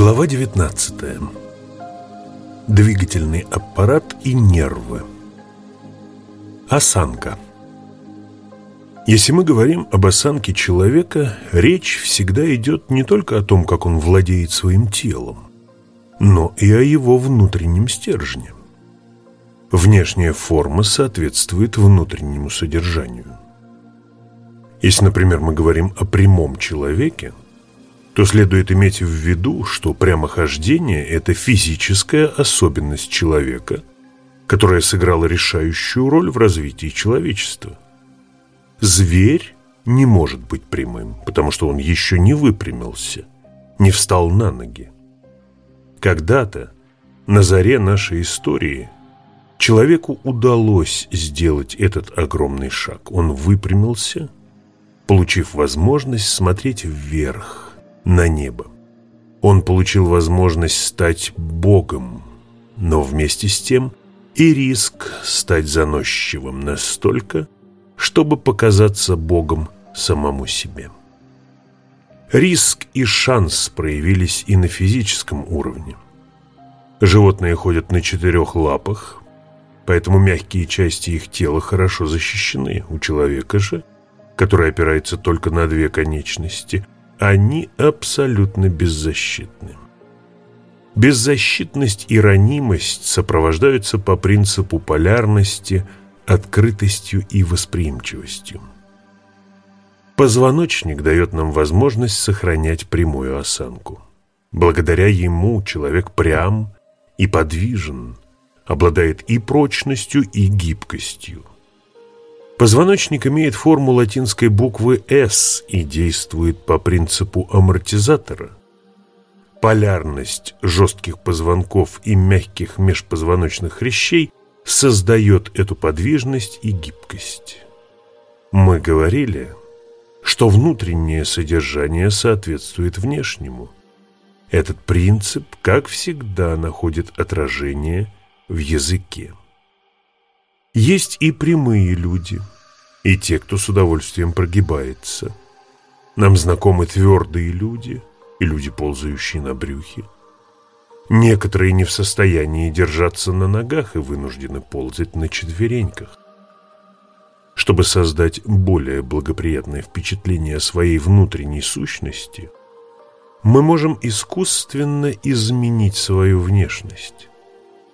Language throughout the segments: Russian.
Глава 19. Двигательный аппарат и нервы. Осанка. Если мы говорим об осанке человека, речь всегда идет не только о том, как он владеет своим телом, но и о его внутреннем стержне. Внешняя форма соответствует внутреннему содержанию. Если, например, мы говорим о прямом человеке, то следует иметь в виду, что прямохождение – это физическая особенность человека, которая сыграла решающую роль в развитии человечества. Зверь не может быть прямым, потому что он еще не выпрямился, не встал на ноги. Когда-то, на заре нашей истории, человеку удалось сделать этот огромный шаг. Он выпрямился, получив возможность смотреть вверх – на небо. Он получил возможность стать Богом, но вместе с тем и риск стать заносчивым настолько, чтобы показаться Богом самому себе. Риск и шанс проявились и на физическом уровне. Животные ходят на четырех лапах, поэтому мягкие части их тела хорошо защищены. У человека же, который опирается только на две конечности – они абсолютно беззащитны. Беззащитность и ранимость сопровождаются по принципу полярности, открытостью и восприимчивостью. Позвоночник дает нам возможность сохранять прямую осанку. Благодаря ему человек прям и подвижен, обладает и прочностью, и гибкостью. Позвоночник имеет форму латинской буквы «С» и действует по принципу амортизатора. Полярность жестких позвонков и мягких межпозвоночных хрящей создает эту подвижность и гибкость. Мы говорили, что внутреннее содержание соответствует внешнему. Этот принцип, как всегда, находит отражение в языке. Есть и прямые люди, и те, кто с удовольствием прогибается. Нам знакомы твердые люди и люди, ползающие на брюхе. Некоторые не в состоянии держаться на ногах и вынуждены ползать на четвереньках. Чтобы создать более благоприятное впечатление о своей внутренней сущности, мы можем искусственно изменить свою внешность.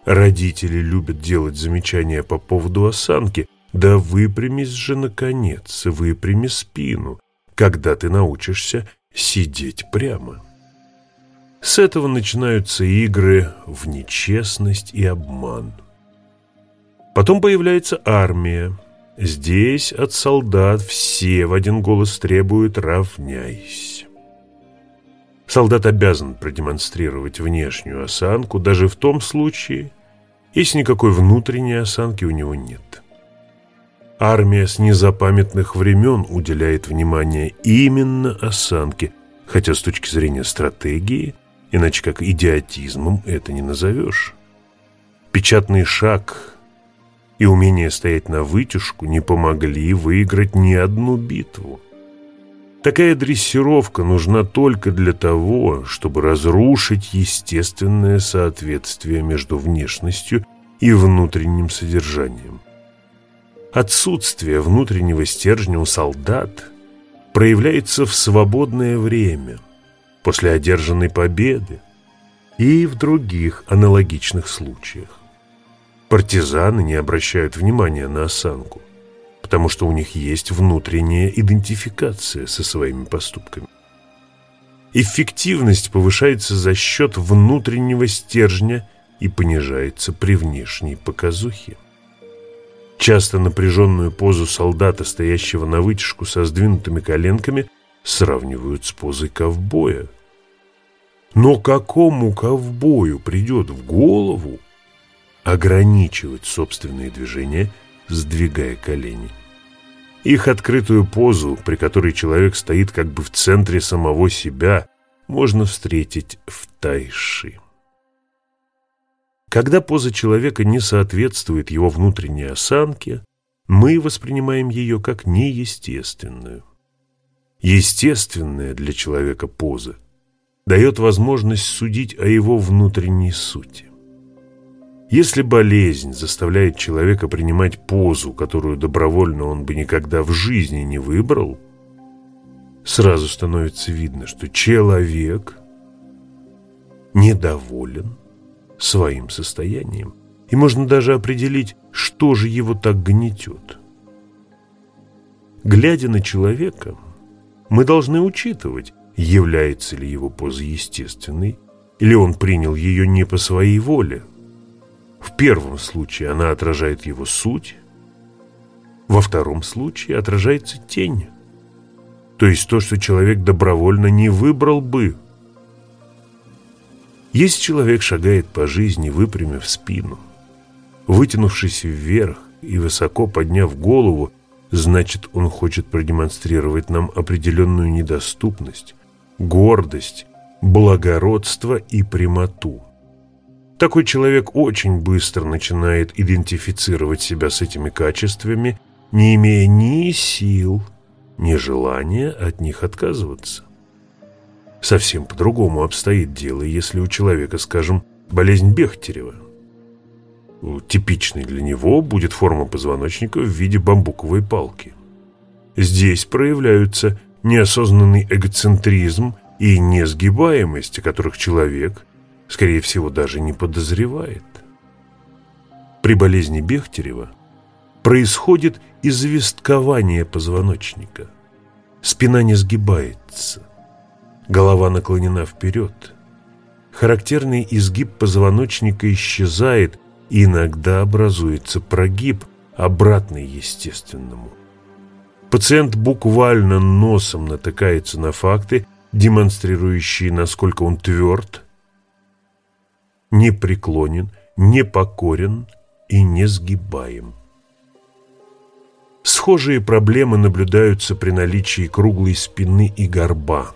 Родители любят делать замечания по поводу осанки. Да выпрямись же, наконец, выпрями спину, когда ты научишься сидеть прямо. С этого начинаются игры в нечестность и обман. Потом появляется армия. Здесь от солдат все в один голос требуют «равняйся». Солдат обязан продемонстрировать внешнюю осанку даже в том случае, если никакой внутренней осанки у него нет. Армия с незапамятных времен уделяет внимание именно осанке, хотя с точки зрения стратегии, иначе как идиотизмом это не назовешь. Печатный шаг и умение стоять на вытяжку не помогли выиграть ни одну битву. Такая дрессировка нужна только для того, чтобы разрушить естественное соответствие между внешностью и внутренним содержанием. Отсутствие внутреннего стержня у солдат проявляется в свободное время, после одержанной победы и в других аналогичных случаях. Партизаны не обращают внимания на осанку потому что у них есть внутренняя идентификация со своими поступками. Эффективность повышается за счет внутреннего стержня и понижается при внешней показухе. Часто напряженную позу солдата, стоящего на вытяжку со сдвинутыми коленками, сравнивают с позой ковбоя. Но какому ковбою придет в голову ограничивать собственные движения – сдвигая колени. Их открытую позу, при которой человек стоит как бы в центре самого себя, можно встретить в тайши. Когда поза человека не соответствует его внутренней осанке, мы воспринимаем ее как неестественную. Естественная для человека поза дает возможность судить о его внутренней сути. Если болезнь заставляет человека принимать позу, которую добровольно он бы никогда в жизни не выбрал, сразу становится видно, что человек недоволен своим состоянием. И можно даже определить, что же его так гнетет. Глядя на человека, мы должны учитывать, является ли его поза естественной, или он принял ее не по своей воле. В первом случае она отражает его суть, во втором случае отражается тень, то есть то, что человек добровольно не выбрал бы. Если человек шагает по жизни, выпрямив спину, вытянувшись вверх и высоко подняв голову, значит, он хочет продемонстрировать нам определенную недоступность, гордость, благородство и прямоту. Такой человек очень быстро начинает идентифицировать себя с этими качествами, не имея ни сил, ни желания от них отказываться. Совсем по-другому обстоит дело, если у человека, скажем, болезнь Бехтерева. Типичной для него будет форма позвоночника в виде бамбуковой палки. Здесь проявляются неосознанный эгоцентризм и несгибаемость, о которых человек, скорее всего, даже не подозревает. При болезни Бехтерева происходит известкование позвоночника. Спина не сгибается, голова наклонена вперед. Характерный изгиб позвоночника исчезает, и иногда образуется прогиб, обратный естественному. Пациент буквально носом натыкается на факты, демонстрирующие, насколько он тверд, непреклонен, непокорен и несгибаем. Схожие проблемы наблюдаются при наличии круглой спины и горба.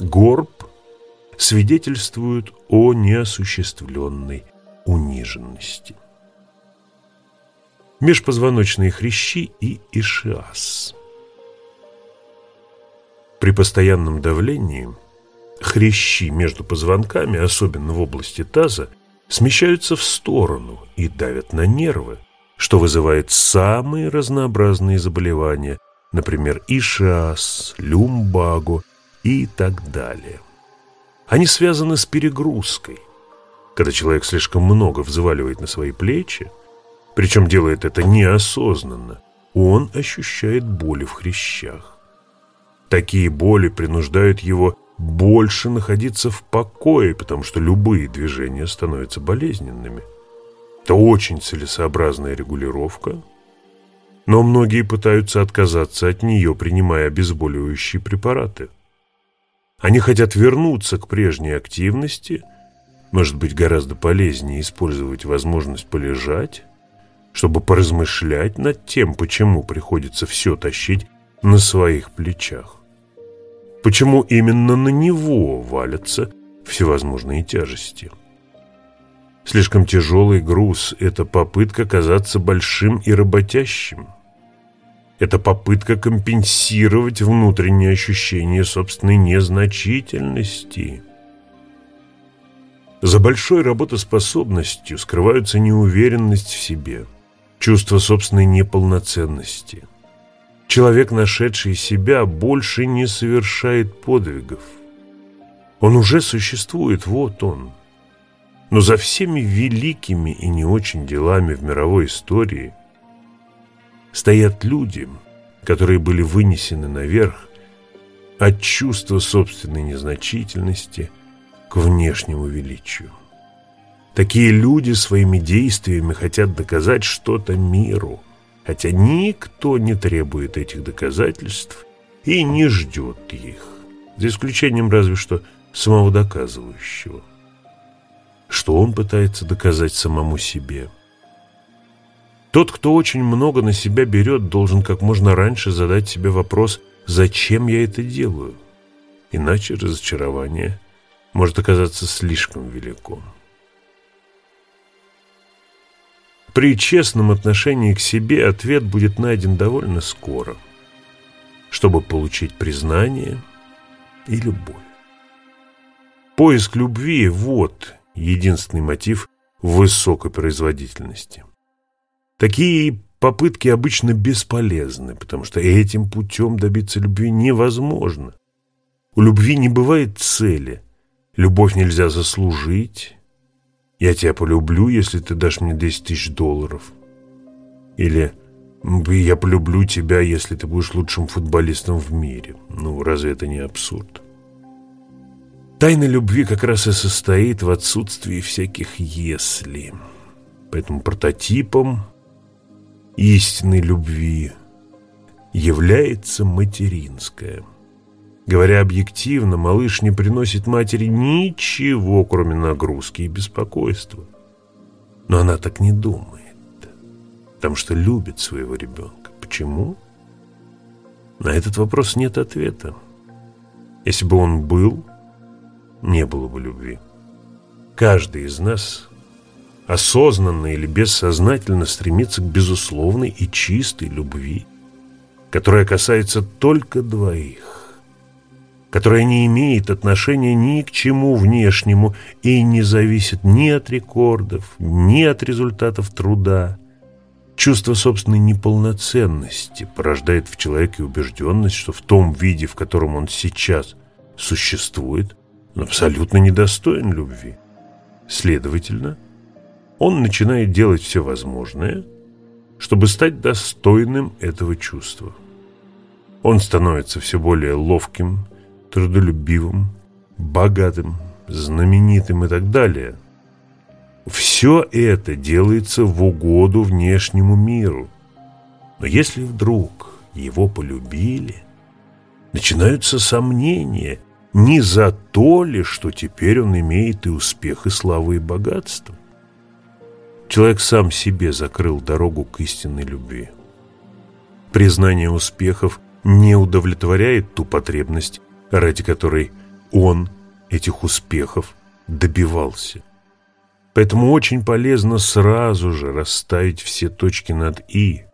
Горб свидетельствует о неосуществленной униженности межпозвоночные хрящи и ишиаз. При постоянном давлении хрящи между позвонками, особенно в области таза, смещаются в сторону и давят на нервы, что вызывает самые разнообразные заболевания, например, ишиаз, люмбагу и так далее. Они связаны с перегрузкой. Когда человек слишком много взваливает на свои плечи, причем делает это неосознанно, он ощущает боли в хрящах. Такие боли принуждают его больше находиться в покое, потому что любые движения становятся болезненными. Это очень целесообразная регулировка, но многие пытаются отказаться от нее, принимая обезболивающие препараты. Они хотят вернуться к прежней активности, может быть гораздо полезнее использовать возможность полежать, чтобы поразмышлять над тем, почему приходится все тащить на своих плечах. Почему именно на него валятся всевозможные тяжести. Слишком тяжелый груз – это попытка казаться большим и работящим. Это попытка компенсировать внутреннее ощущение собственной незначительности – за большой работоспособностью скрываются неуверенность в себе, чувство собственной неполноценности. Человек, нашедший себя, больше не совершает подвигов. Он уже существует, вот он. Но за всеми великими и не очень делами в мировой истории стоят люди, которые были вынесены наверх от чувства собственной незначительности к внешнему величию. Такие люди своими действиями хотят доказать что-то миру, хотя никто не требует этих доказательств и не ждет их, за исключением разве что самого доказывающего. Что он пытается доказать самому себе? Тот, кто очень много на себя берет, должен как можно раньше задать себе вопрос «Зачем я это делаю?» Иначе разочарование может оказаться слишком велико. При честном отношении к себе ответ будет найден довольно скоро, чтобы получить признание и любовь. Поиск любви – вот единственный мотив высокой производительности. Такие попытки обычно бесполезны, потому что этим путем добиться любви невозможно. У любви не бывает цели. Любовь нельзя заслужить. Я тебя полюблю, если ты дашь мне 10 тысяч долларов. Или я полюблю тебя, если ты будешь лучшим футболистом в мире. Ну, разве это не абсурд? Тайна любви как раз и состоит в отсутствии всяких «если». Поэтому прототипом истинной любви является материнская. Говоря объективно, малыш не приносит матери ничего, кроме нагрузки и беспокойства. Но она так не думает, потому что любит своего ребенка. Почему? На этот вопрос нет ответа. Если бы он был, не было бы любви. Каждый из нас осознанно или бессознательно стремится к безусловной и чистой любви, которая касается только двоих, которая не имеет отношения ни к чему внешнему и не зависит ни от рекордов, ни от результатов труда. Чувство собственной неполноценности порождает в человеке убежденность, что в том виде, в котором он сейчас существует, он абсолютно недостоин любви. Следовательно, он начинает делать все возможное, чтобы стать достойным этого чувства. Он становится все более ловким, трудолюбивым, богатым, знаменитым и так далее. Все это делается в угоду внешнему миру. Но если вдруг его полюбили, начинаются сомнения, не за то ли, что теперь он имеет и успех, и славу, и богатство. Человек сам себе закрыл дорогу к истинной любви. Признание успехов не удовлетворяет ту потребность, ради которой он этих успехов добивался. Поэтому очень полезно сразу же расставить все точки над «и».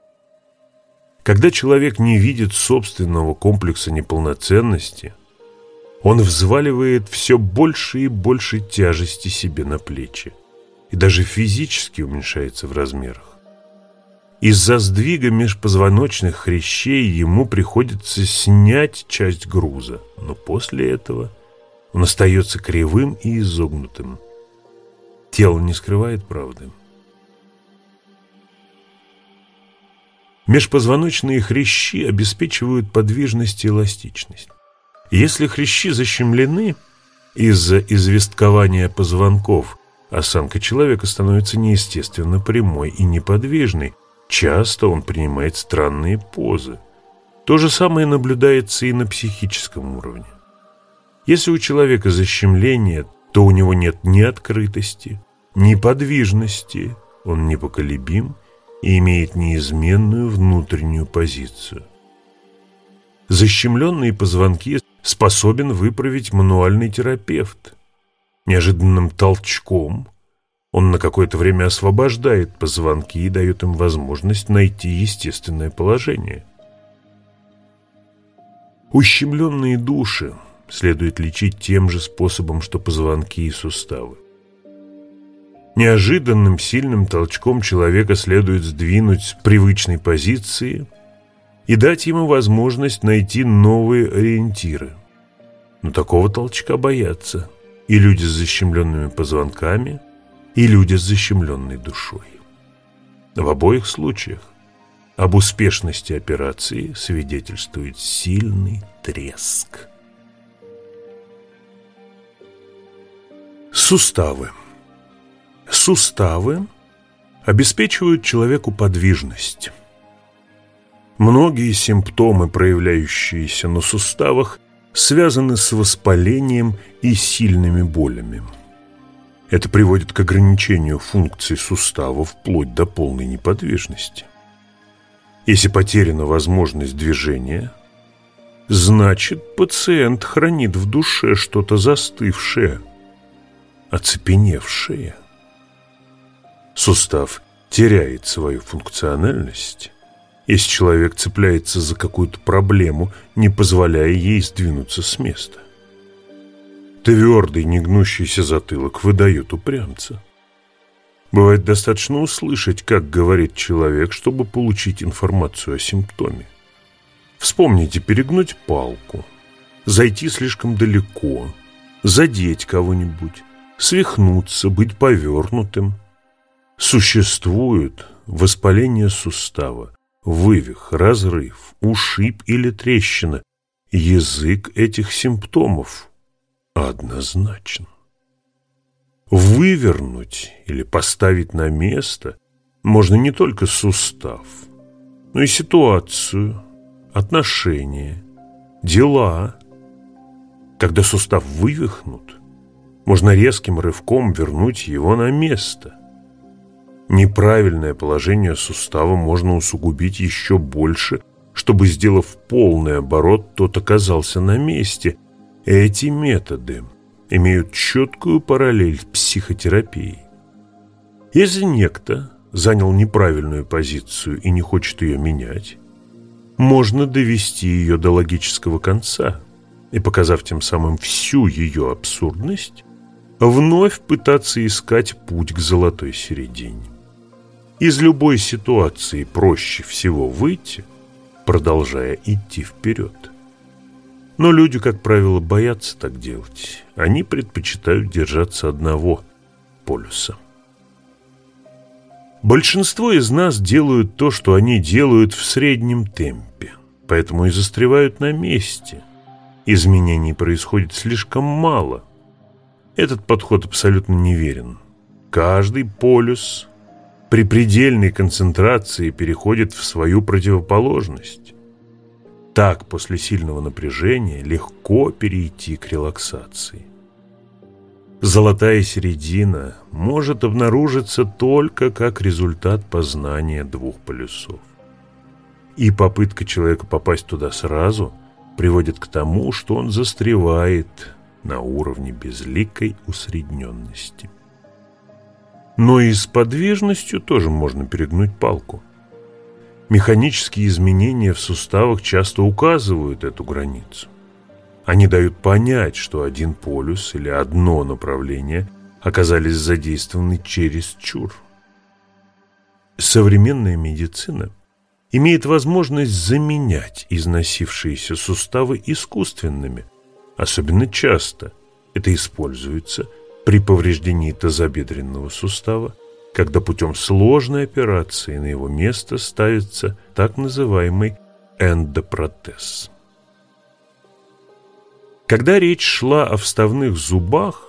Когда человек не видит собственного комплекса неполноценности, он взваливает все больше и больше тяжести себе на плечи и даже физически уменьшается в размерах. Из-за сдвига межпозвоночных хрящей ему приходится снять часть груза, но после этого он остается кривым и изогнутым. Тело не скрывает правды. Межпозвоночные хрящи обеспечивают подвижность и эластичность. Если хрящи защемлены из-за известкования позвонков осанка человека становится неестественно прямой и неподвижной. Часто он принимает странные позы. То же самое наблюдается и на психическом уровне. Если у человека защемление, то у него нет ни открытости, ни подвижности, он непоколебим и имеет неизменную внутреннюю позицию. Защемленные позвонки способен выправить мануальный терапевт. Неожиданным толчком он на какое-то время освобождает позвонки и дает им возможность найти естественное положение. Ущемленные души следует лечить тем же способом, что позвонки и суставы. Неожиданным сильным толчком человека следует сдвинуть с привычной позиции и дать ему возможность найти новые ориентиры. Но такого толчка боятся – и люди с защемленными позвонками, и люди с защемленной душой. В обоих случаях об успешности операции свидетельствует сильный треск. Суставы. Суставы обеспечивают человеку подвижность. Многие симптомы, проявляющиеся на суставах, связаны с воспалением и сильными болями. Это приводит к ограничению функций сустава вплоть до полной неподвижности. Если потеряна возможность движения, значит пациент хранит в душе что-то застывшее, оцепеневшее. Сустав теряет свою функциональность, если человек цепляется за какую-то проблему, не позволяя ей сдвинуться с места. Твердый, негнущийся затылок выдает упрямца. Бывает достаточно услышать, как говорит человек, чтобы получить информацию о симптоме. Вспомните перегнуть палку, зайти слишком далеко, задеть кого-нибудь, свихнуться, быть повернутым. Существует воспаление сустава, вывих, разрыв, ушиб или трещина. Язык этих симптомов однозначен. Вывернуть или поставить на место можно не только сустав, но и ситуацию, отношения, дела. Когда сустав вывихнут, можно резким рывком вернуть его на место. Неправильное положение сустава можно усугубить еще больше, чтобы, сделав полный оборот, тот оказался на месте. Эти методы имеют четкую параллель с психотерапией. Если некто занял неправильную позицию и не хочет ее менять, можно довести ее до логического конца и, показав тем самым всю ее абсурдность, вновь пытаться искать путь к золотой середине. Из любой ситуации проще всего выйти, продолжая идти вперед. Но люди, как правило, боятся так делать. Они предпочитают держаться одного полюса. Большинство из нас делают то, что они делают в среднем темпе, поэтому и застревают на месте. Изменений происходит слишком мало. Этот подход абсолютно неверен. Каждый полюс при предельной концентрации переходит в свою противоположность. Так после сильного напряжения легко перейти к релаксации. Золотая середина может обнаружиться только как результат познания двух полюсов. И попытка человека попасть туда сразу приводит к тому, что он застревает на уровне безликой усредненности. Но и с подвижностью тоже можно перегнуть палку – Механические изменения в суставах часто указывают эту границу. Они дают понять, что один полюс или одно направление оказались задействованы через чур. Современная медицина имеет возможность заменять износившиеся суставы искусственными. Особенно часто это используется при повреждении тазобедренного сустава когда путем сложной операции на его место ставится так называемый эндопротез. Когда речь шла о вставных зубах,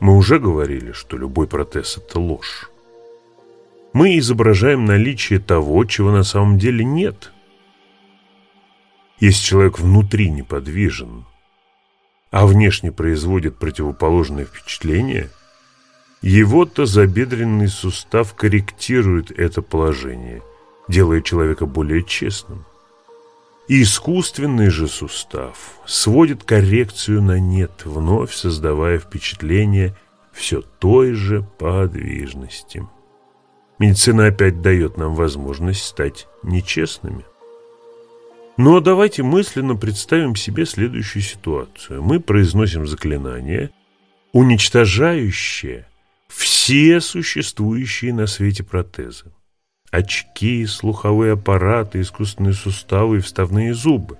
мы уже говорили, что любой протез – это ложь. Мы изображаем наличие того, чего на самом деле нет. Если человек внутри неподвижен, а внешне производит противоположное впечатление – его тазобедренный сустав корректирует это положение, делая человека более честным. Искусственный же сустав сводит коррекцию на нет, вновь создавая впечатление все той же подвижности. Медицина опять дает нам возможность стать нечестными. Но давайте мысленно представим себе следующую ситуацию. Мы произносим заклинание, уничтожающее все существующие на свете протезы. Очки, слуховые аппараты, искусственные суставы и вставные зубы.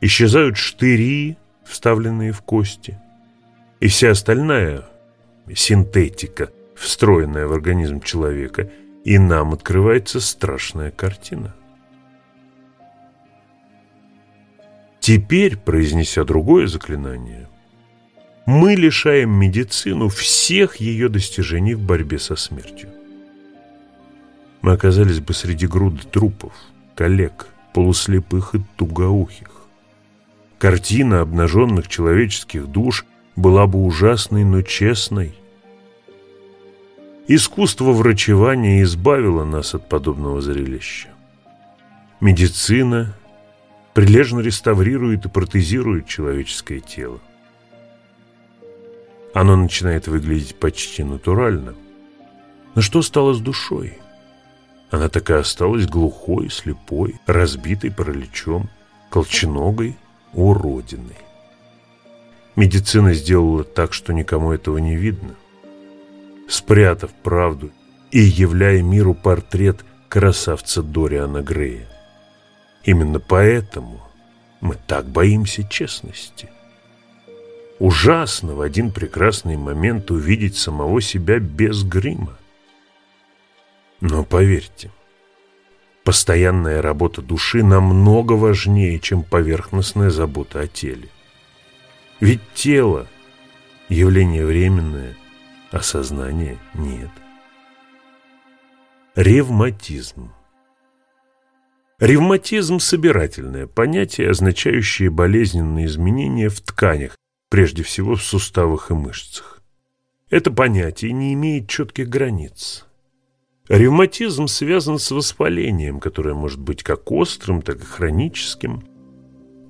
Исчезают штыри, вставленные в кости. И вся остальная синтетика, встроенная в организм человека, и нам открывается страшная картина. Теперь, произнеся другое заклинание, мы лишаем медицину всех ее достижений в борьбе со смертью. Мы оказались бы среди груды трупов, коллег, полуслепых и тугоухих. Картина обнаженных человеческих душ была бы ужасной, но честной. Искусство врачевания избавило нас от подобного зрелища. Медицина прилежно реставрирует и протезирует человеческое тело. Оно начинает выглядеть почти натурально. Но что стало с душой? Она так и осталась глухой, слепой, разбитой параличом, колченогой, уродиной. Медицина сделала так, что никому этого не видно. Спрятав правду и являя миру портрет красавца Дориана Грея. Именно поэтому мы так боимся честности. Ужасно в один прекрасный момент увидеть самого себя без грима. Но поверьте, постоянная работа души намного важнее, чем поверхностная забота о теле. Ведь тело – явление временное, а сознания нет. Ревматизм Ревматизм – собирательное понятие, означающее болезненные изменения в тканях, прежде всего в суставах и мышцах. Это понятие не имеет четких границ. Ревматизм связан с воспалением, которое может быть как острым, так и хроническим.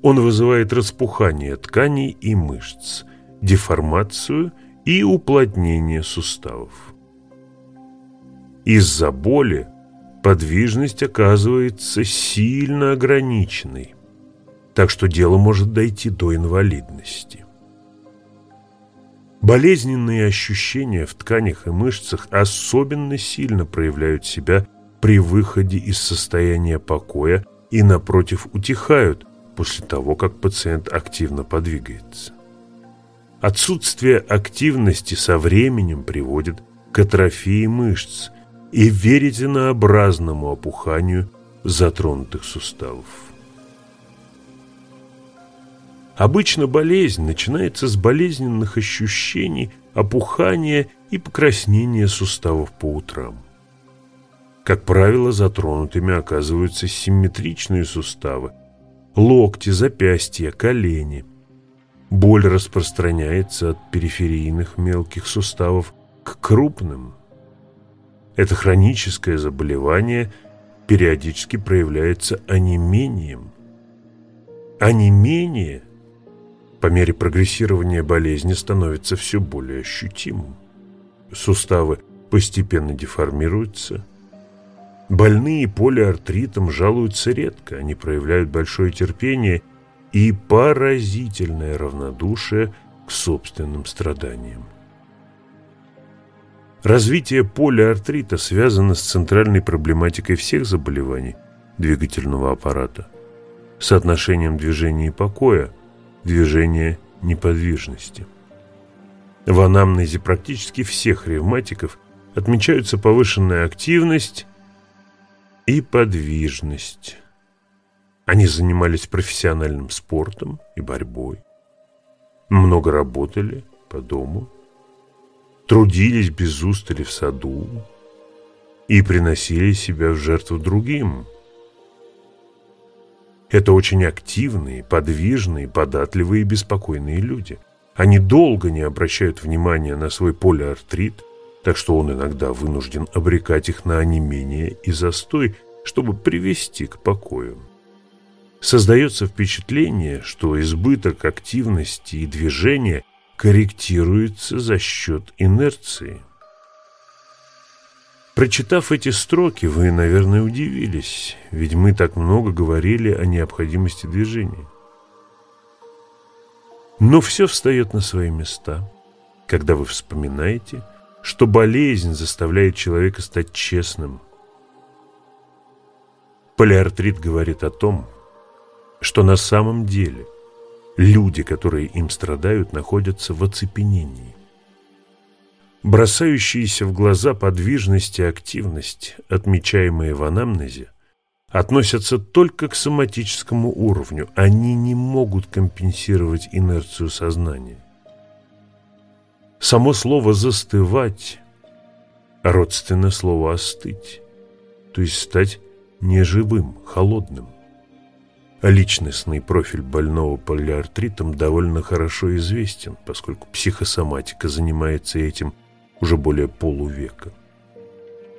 Он вызывает распухание тканей и мышц, деформацию и уплотнение суставов. Из-за боли подвижность оказывается сильно ограниченной, так что дело может дойти до инвалидности. Болезненные ощущения в тканях и мышцах особенно сильно проявляют себя при выходе из состояния покоя и, напротив, утихают после того, как пациент активно подвигается. Отсутствие активности со временем приводит к атрофии мышц, и веретенообразному опуханию затронутых суставов. Обычно болезнь начинается с болезненных ощущений, опухания и покраснения суставов по утрам. Как правило, затронутыми оказываются симметричные суставы, локти, запястья, колени. Боль распространяется от периферийных мелких суставов к крупным – это хроническое заболевание периодически проявляется онемением. Онемение по мере прогрессирования болезни становится все более ощутимым. Суставы постепенно деформируются. Больные полиартритом жалуются редко, они проявляют большое терпение и поразительное равнодушие к собственным страданиям. Развитие полиартрита связано с центральной проблематикой всех заболеваний двигательного аппарата, соотношением движения и покоя, движения неподвижности. В анамнезе практически всех ревматиков отмечаются повышенная активность и подвижность. Они занимались профессиональным спортом и борьбой, много работали по дому, трудились без устали в саду и приносили себя в жертву другим. Это очень активные, подвижные, податливые и беспокойные люди. Они долго не обращают внимания на свой полиартрит, так что он иногда вынужден обрекать их на онемение и застой, чтобы привести к покою. Создается впечатление, что избыток активности и движения – корректируется за счет инерции. Прочитав эти строки, вы, наверное, удивились, ведь мы так много говорили о необходимости движения. Но все встает на свои места, когда вы вспоминаете, что болезнь заставляет человека стать честным. Полиартрит говорит о том, что на самом деле – Люди, которые им страдают, находятся в оцепенении. Бросающиеся в глаза подвижность и активность, отмечаемые в анамнезе, относятся только к соматическому уровню. Они не могут компенсировать инерцию сознания. Само слово «застывать» родственно слову «остыть», то есть стать неживым, холодным. Личностный профиль больного полиартритом довольно хорошо известен, поскольку психосоматика занимается этим уже более полувека.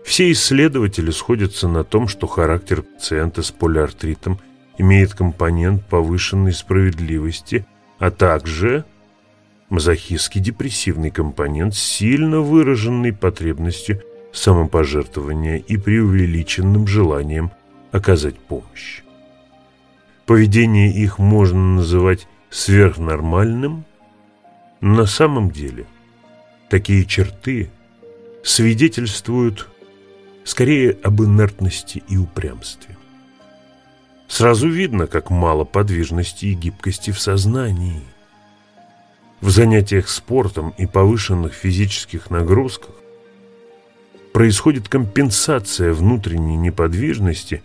Все исследователи сходятся на том, что характер пациента с полиартритом имеет компонент повышенной справедливости, а также мазохистский депрессивный компонент с сильно выраженной потребностью самопожертвования и преувеличенным желанием оказать помощь. Поведение их можно называть сверхнормальным На самом деле такие черты свидетельствуют скорее об инертности и упрямстве. Сразу видно, как мало подвижности и гибкости в сознании. В занятиях спортом и повышенных физических нагрузках происходит компенсация внутренней неподвижности,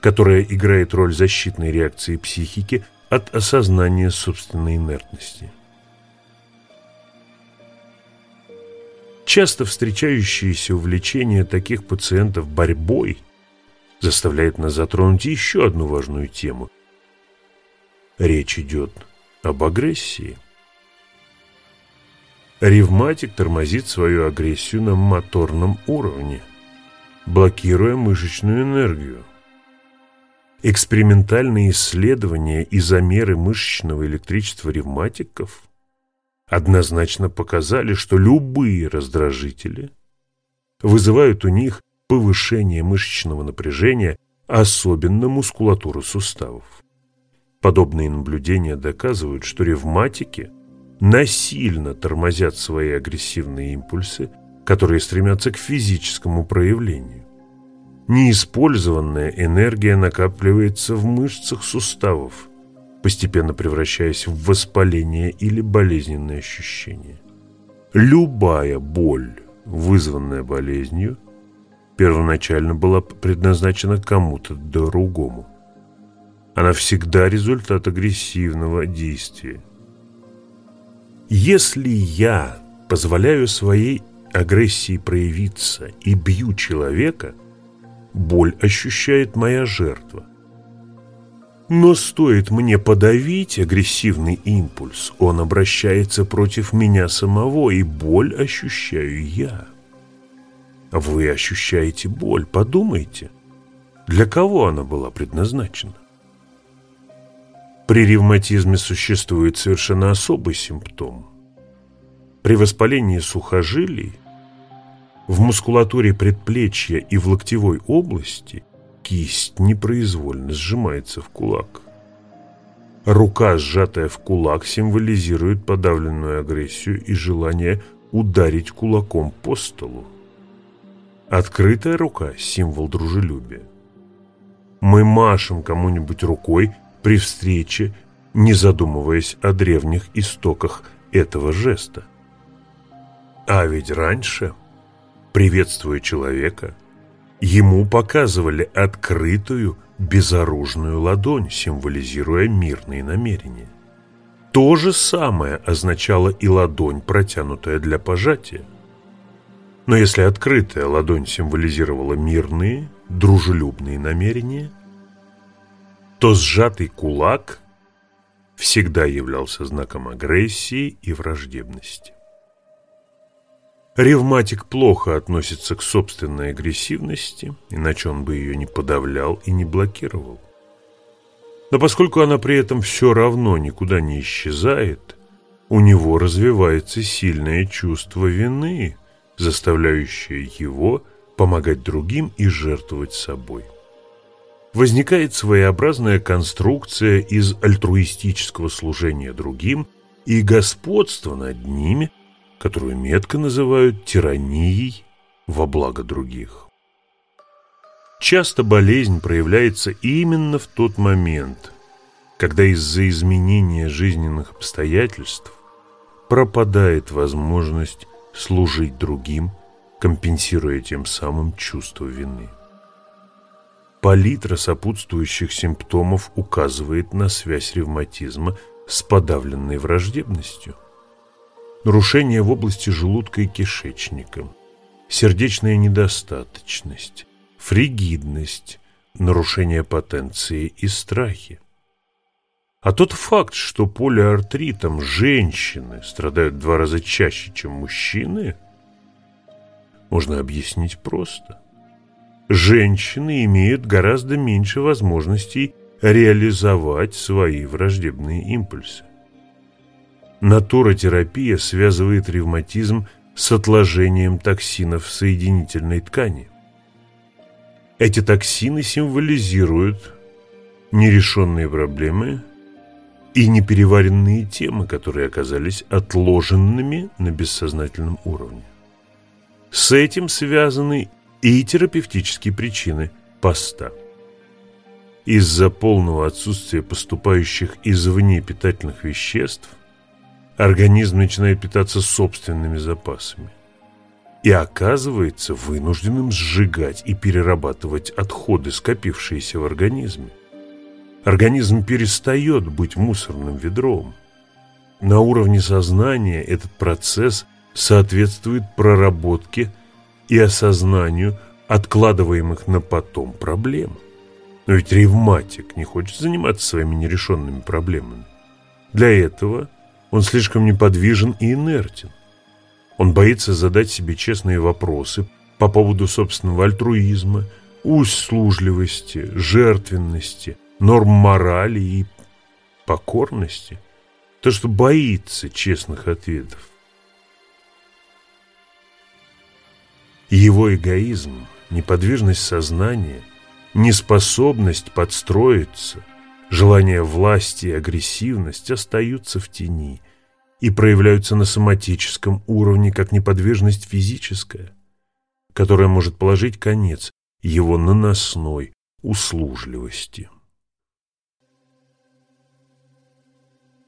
которая играет роль защитной реакции психики от осознания собственной инертности. Часто встречающееся увлечение таких пациентов борьбой заставляет нас затронуть еще одну важную тему. Речь идет об агрессии. Ревматик тормозит свою агрессию на моторном уровне, блокируя мышечную энергию. Экспериментальные исследования и замеры мышечного электричества ревматиков однозначно показали, что любые раздражители вызывают у них повышение мышечного напряжения, особенно мускулатуры суставов. Подобные наблюдения доказывают, что ревматики насильно тормозят свои агрессивные импульсы, которые стремятся к физическому проявлению. Неиспользованная энергия накапливается в мышцах суставов, постепенно превращаясь в воспаление или болезненное ощущение. Любая боль, вызванная болезнью, первоначально была предназначена кому-то другому. Она всегда результат агрессивного действия. Если я позволяю своей агрессии проявиться и бью человека, боль ощущает моя жертва. Но стоит мне подавить агрессивный импульс, он обращается против меня самого, и боль ощущаю я. Вы ощущаете боль, подумайте, для кого она была предназначена? При ревматизме существует совершенно особый симптом. При воспалении сухожилий в мускулатуре предплечья и в локтевой области кисть непроизвольно сжимается в кулак. Рука, сжатая в кулак, символизирует подавленную агрессию и желание ударить кулаком по столу. Открытая рука – символ дружелюбия. Мы машем кому-нибудь рукой при встрече, не задумываясь о древних истоках этого жеста. А ведь раньше, приветствуя человека, ему показывали открытую, безоружную ладонь, символизируя мирные намерения. То же самое означало и ладонь, протянутая для пожатия. Но если открытая ладонь символизировала мирные, дружелюбные намерения, то сжатый кулак всегда являлся знаком агрессии и враждебности. Ревматик плохо относится к собственной агрессивности, иначе он бы ее не подавлял и не блокировал. Но поскольку она при этом все равно никуда не исчезает, у него развивается сильное чувство вины – заставляющая его помогать другим и жертвовать собой. Возникает своеобразная конструкция из альтруистического служения другим и господства над ними, которую метко называют тиранией во благо других. Часто болезнь проявляется именно в тот момент, когда из-за изменения жизненных обстоятельств пропадает возможность служить другим, компенсируя тем самым чувство вины. Палитра сопутствующих симптомов указывает на связь ревматизма с подавленной враждебностью. Нарушение в области желудка и кишечника, сердечная недостаточность, фригидность, нарушение потенции и страхи. А тот факт, что полиартритом женщины страдают два раза чаще, чем мужчины, можно объяснить просто. Женщины имеют гораздо меньше возможностей реализовать свои враждебные импульсы. Натуротерапия связывает ревматизм с отложением токсинов в соединительной ткани. Эти токсины символизируют нерешенные проблемы и непереваренные темы, которые оказались отложенными на бессознательном уровне. С этим связаны и терапевтические причины поста. Из-за полного отсутствия поступающих извне питательных веществ организм начинает питаться собственными запасами и оказывается вынужденным сжигать и перерабатывать отходы, скопившиеся в организме. Организм перестает быть мусорным ведром. На уровне сознания этот процесс соответствует проработке и осознанию откладываемых на потом проблем. Но ведь ревматик не хочет заниматься своими нерешенными проблемами. Для этого он слишком неподвижен и инертен. Он боится задать себе честные вопросы по поводу собственного альтруизма, услужливости, жертвенности, норм морали и покорности. То, что боится честных ответов. Его эгоизм, неподвижность сознания, неспособность подстроиться, желание власти и агрессивность остаются в тени и проявляются на соматическом уровне как неподвижность физическая, которая может положить конец его наносной услужливости.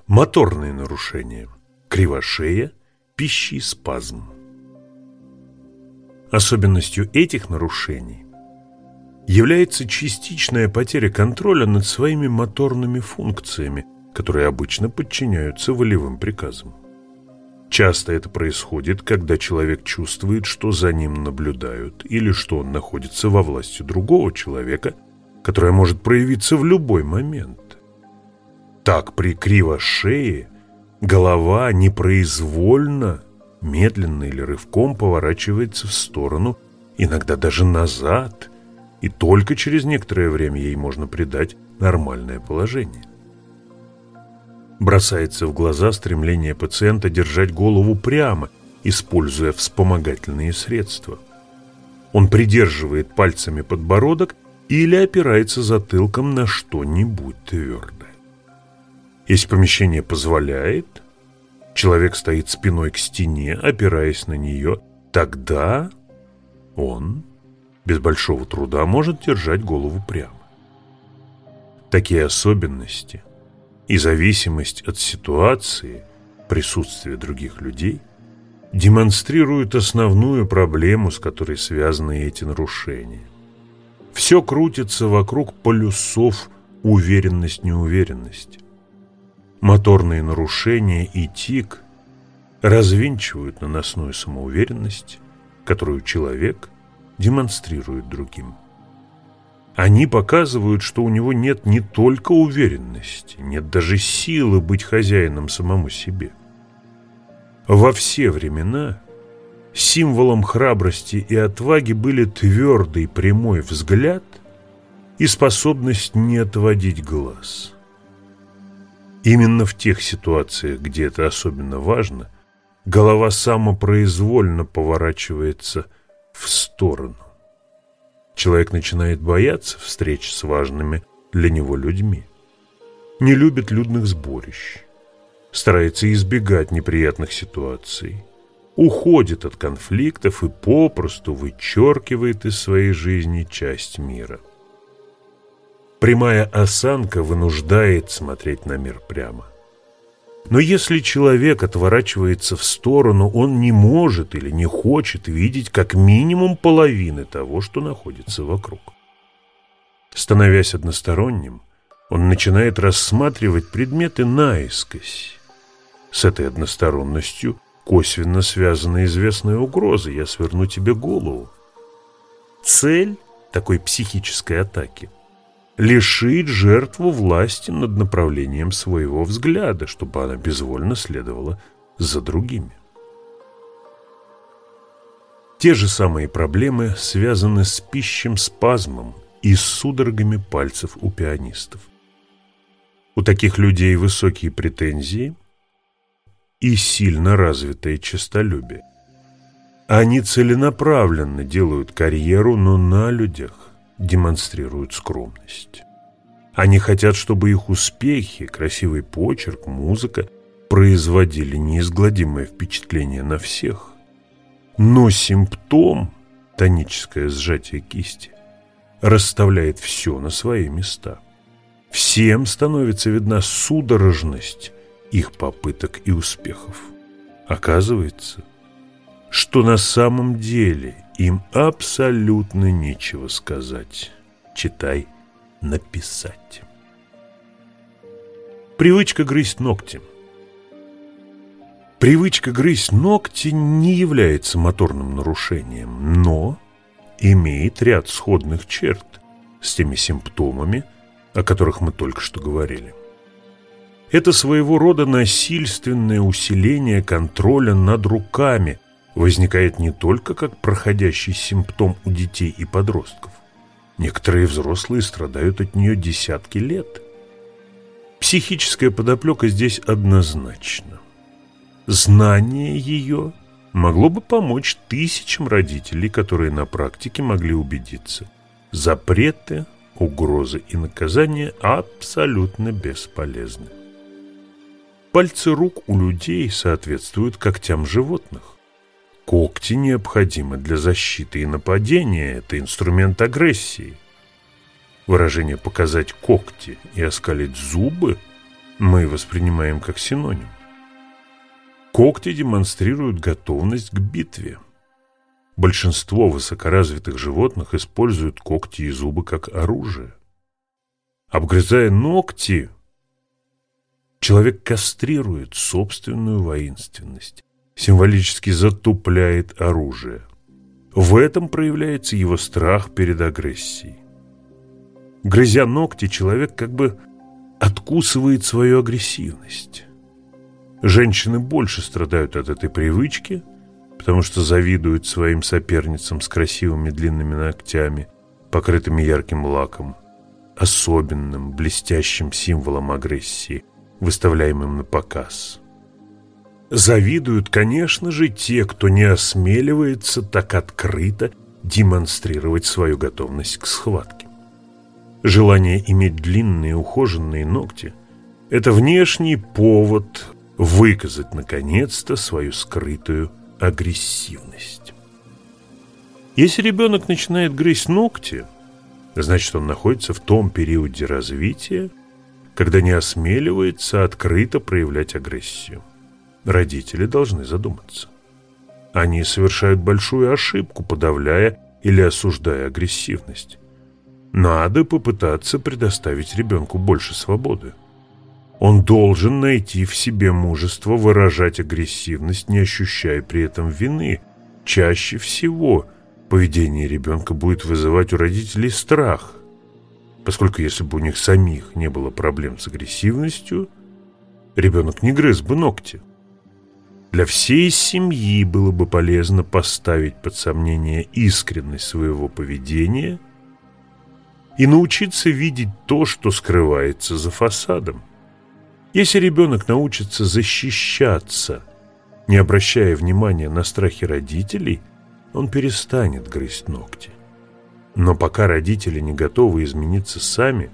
Моторные нарушения. Кривошея, пищи спазм. Особенностью этих нарушений является частичная потеря контроля над своими моторными функциями, которые обычно подчиняются волевым приказам. Часто это происходит, когда человек чувствует, что за ним наблюдают, или что он находится во власти другого человека, которая может проявиться в любой момент. Так при кривошее голова непроизвольно медленно или рывком поворачивается в сторону, иногда даже назад, и только через некоторое время ей можно придать нормальное положение. Бросается в глаза стремление пациента держать голову прямо, используя вспомогательные средства. Он придерживает пальцами подбородок или опирается затылком на что-нибудь твердое. Если помещение позволяет, человек стоит спиной к стене, опираясь на нее, тогда он без большого труда может держать голову прямо. Такие особенности и зависимость от ситуации, присутствия других людей демонстрируют основную проблему, с которой связаны эти нарушения. Все крутится вокруг полюсов уверенность-неуверенность. Моторные нарушения и тик развинчивают наносную самоуверенность, которую человек демонстрирует другим. Они показывают, что у него нет не только уверенности, нет даже силы быть хозяином самому себе. Во все времена символом храбрости и отваги были твердый прямой взгляд и способность не отводить глаз – Именно в тех ситуациях, где это особенно важно, голова самопроизвольно поворачивается в сторону. Человек начинает бояться встреч с важными для него людьми. Не любит людных сборищ. Старается избегать неприятных ситуаций. Уходит от конфликтов и попросту вычеркивает из своей жизни часть мира. Прямая осанка вынуждает смотреть на мир прямо. Но если человек отворачивается в сторону, он не может или не хочет видеть как минимум половины того, что находится вокруг. Становясь односторонним, он начинает рассматривать предметы наискось. С этой односторонностью косвенно связана известная угроза «я сверну тебе голову». Цель такой психической атаки – лишить жертву власти над направлением своего взгляда, чтобы она безвольно следовала за другими. Те же самые проблемы связаны с пищем спазмом и судорогами пальцев у пианистов. У таких людей высокие претензии и сильно развитое честолюбие. Они целенаправленно делают карьеру, но на людях демонстрируют скромность. Они хотят, чтобы их успехи, красивый почерк, музыка производили неизгладимое впечатление на всех. Но симптом, тоническое сжатие кисти, расставляет все на свои места. Всем становится видна судорожность их попыток и успехов. Оказывается, что на самом деле им абсолютно нечего сказать. Читай, написать. Привычка грызть ногти. Привычка грызть ногти не является моторным нарушением, но имеет ряд сходных черт с теми симптомами, о которых мы только что говорили. Это своего рода насильственное усиление контроля над руками возникает не только как проходящий симптом у детей и подростков. Некоторые взрослые страдают от нее десятки лет. Психическая подоплека здесь однозначна. Знание ее могло бы помочь тысячам родителей, которые на практике могли убедиться. Запреты, угрозы и наказания абсолютно бесполезны. Пальцы рук у людей соответствуют когтям животных. Когти необходимы для защиты и нападения, это инструмент агрессии. Выражение «показать когти» и «оскалить зубы» мы воспринимаем как синоним. Когти демонстрируют готовность к битве. Большинство высокоразвитых животных используют когти и зубы как оружие. Обгрызая ногти, Человек кастрирует собственную воинственность, символически затупляет оружие. В этом проявляется его страх перед агрессией. Грызя ногти, человек как бы откусывает свою агрессивность. Женщины больше страдают от этой привычки, потому что завидуют своим соперницам с красивыми длинными ногтями, покрытыми ярким лаком, особенным блестящим символом агрессии выставляемым на показ. Завидуют, конечно же, те, кто не осмеливается так открыто демонстрировать свою готовность к схватке. Желание иметь длинные ухоженные ногти – это внешний повод выказать, наконец-то, свою скрытую агрессивность. Если ребенок начинает грызть ногти, значит, он находится в том периоде развития, когда не осмеливается открыто проявлять агрессию. Родители должны задуматься. Они совершают большую ошибку, подавляя или осуждая агрессивность. Надо попытаться предоставить ребенку больше свободы. Он должен найти в себе мужество выражать агрессивность, не ощущая при этом вины. Чаще всего поведение ребенка будет вызывать у родителей страх, поскольку если бы у них самих не было проблем с агрессивностью, ребенок не грыз бы ногти. Для всей семьи было бы полезно поставить под сомнение искренность своего поведения и научиться видеть то, что скрывается за фасадом. Если ребенок научится защищаться, не обращая внимания на страхи родителей, он перестанет грызть ногти. Но пока родители не готовы измениться сами,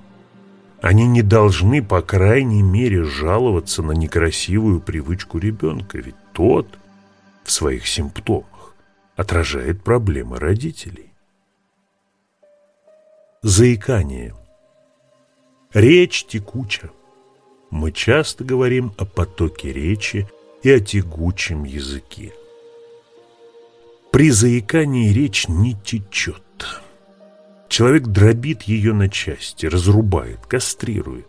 они не должны, по крайней мере, жаловаться на некрасивую привычку ребенка, ведь тот в своих симптомах отражает проблемы родителей. Заикание. Речь текуча. Мы часто говорим о потоке речи и о тягучем языке. При заикании речь не течет. Человек дробит ее на части, разрубает, кастрирует.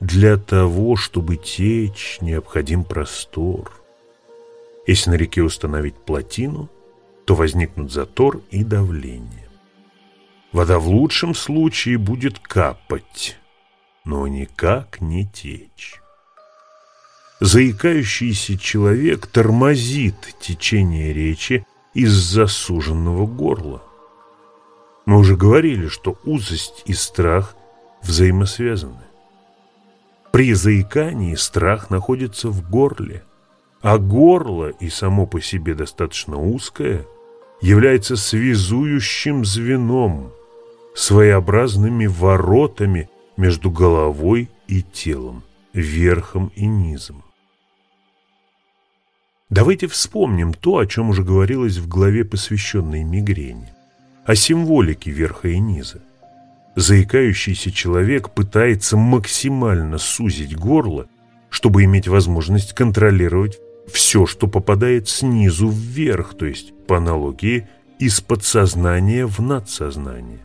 Для того, чтобы течь, необходим простор. Если на реке установить плотину, то возникнут затор и давление. Вода в лучшем случае будет капать, но никак не течь. Заикающийся человек тормозит течение речи из засуженного горла. Мы уже говорили, что узость и страх взаимосвязаны. При заикании страх находится в горле, а горло и само по себе достаточно узкое является связующим звеном, своеобразными воротами между головой и телом, верхом и низом. Давайте вспомним то, о чем уже говорилось в главе, посвященной мигрени, о символике верха и низа. Заикающийся человек пытается максимально сузить горло, чтобы иметь возможность контролировать все, что попадает снизу вверх, то есть, по аналогии, из подсознания в надсознание.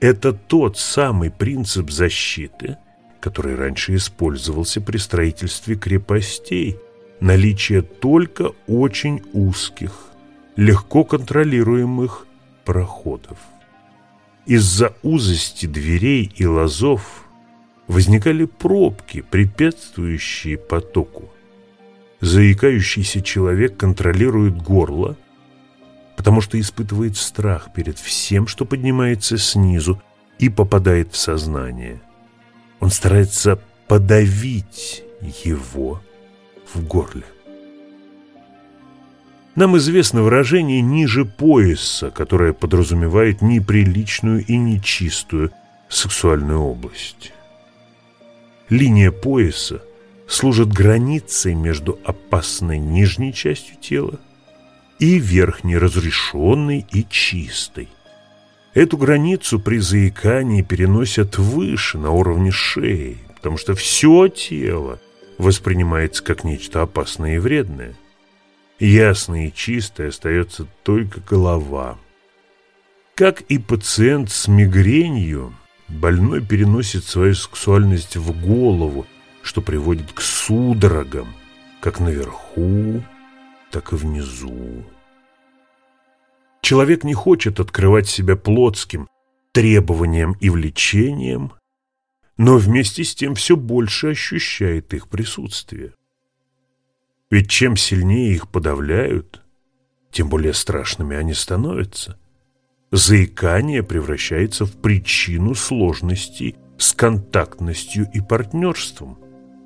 Это тот самый принцип защиты, который раньше использовался при строительстве крепостей, наличие только очень узких, легко контролируемых проходов. Из-за узости дверей и лазов возникали пробки, препятствующие потоку. Заикающийся человек контролирует горло, потому что испытывает страх перед всем, что поднимается снизу и попадает в сознание. Он старается подавить его в горле. Нам известно выражение «ниже пояса», которое подразумевает неприличную и нечистую сексуальную область. Линия пояса служит границей между опасной нижней частью тела и верхней, разрешенной и чистой. Эту границу при заикании переносят выше, на уровне шеи, потому что все тело воспринимается как нечто опасное и вредное. Ясной и чистой остается только голова. Как и пациент с мигренью, больной переносит свою сексуальность в голову, что приводит к судорогам, как наверху, так и внизу. Человек не хочет открывать себя плотским требованием и влечением, но вместе с тем все больше ощущает их присутствие. Ведь чем сильнее их подавляют, тем более страшными они становятся. Заикание превращается в причину сложностей с контактностью и партнерством.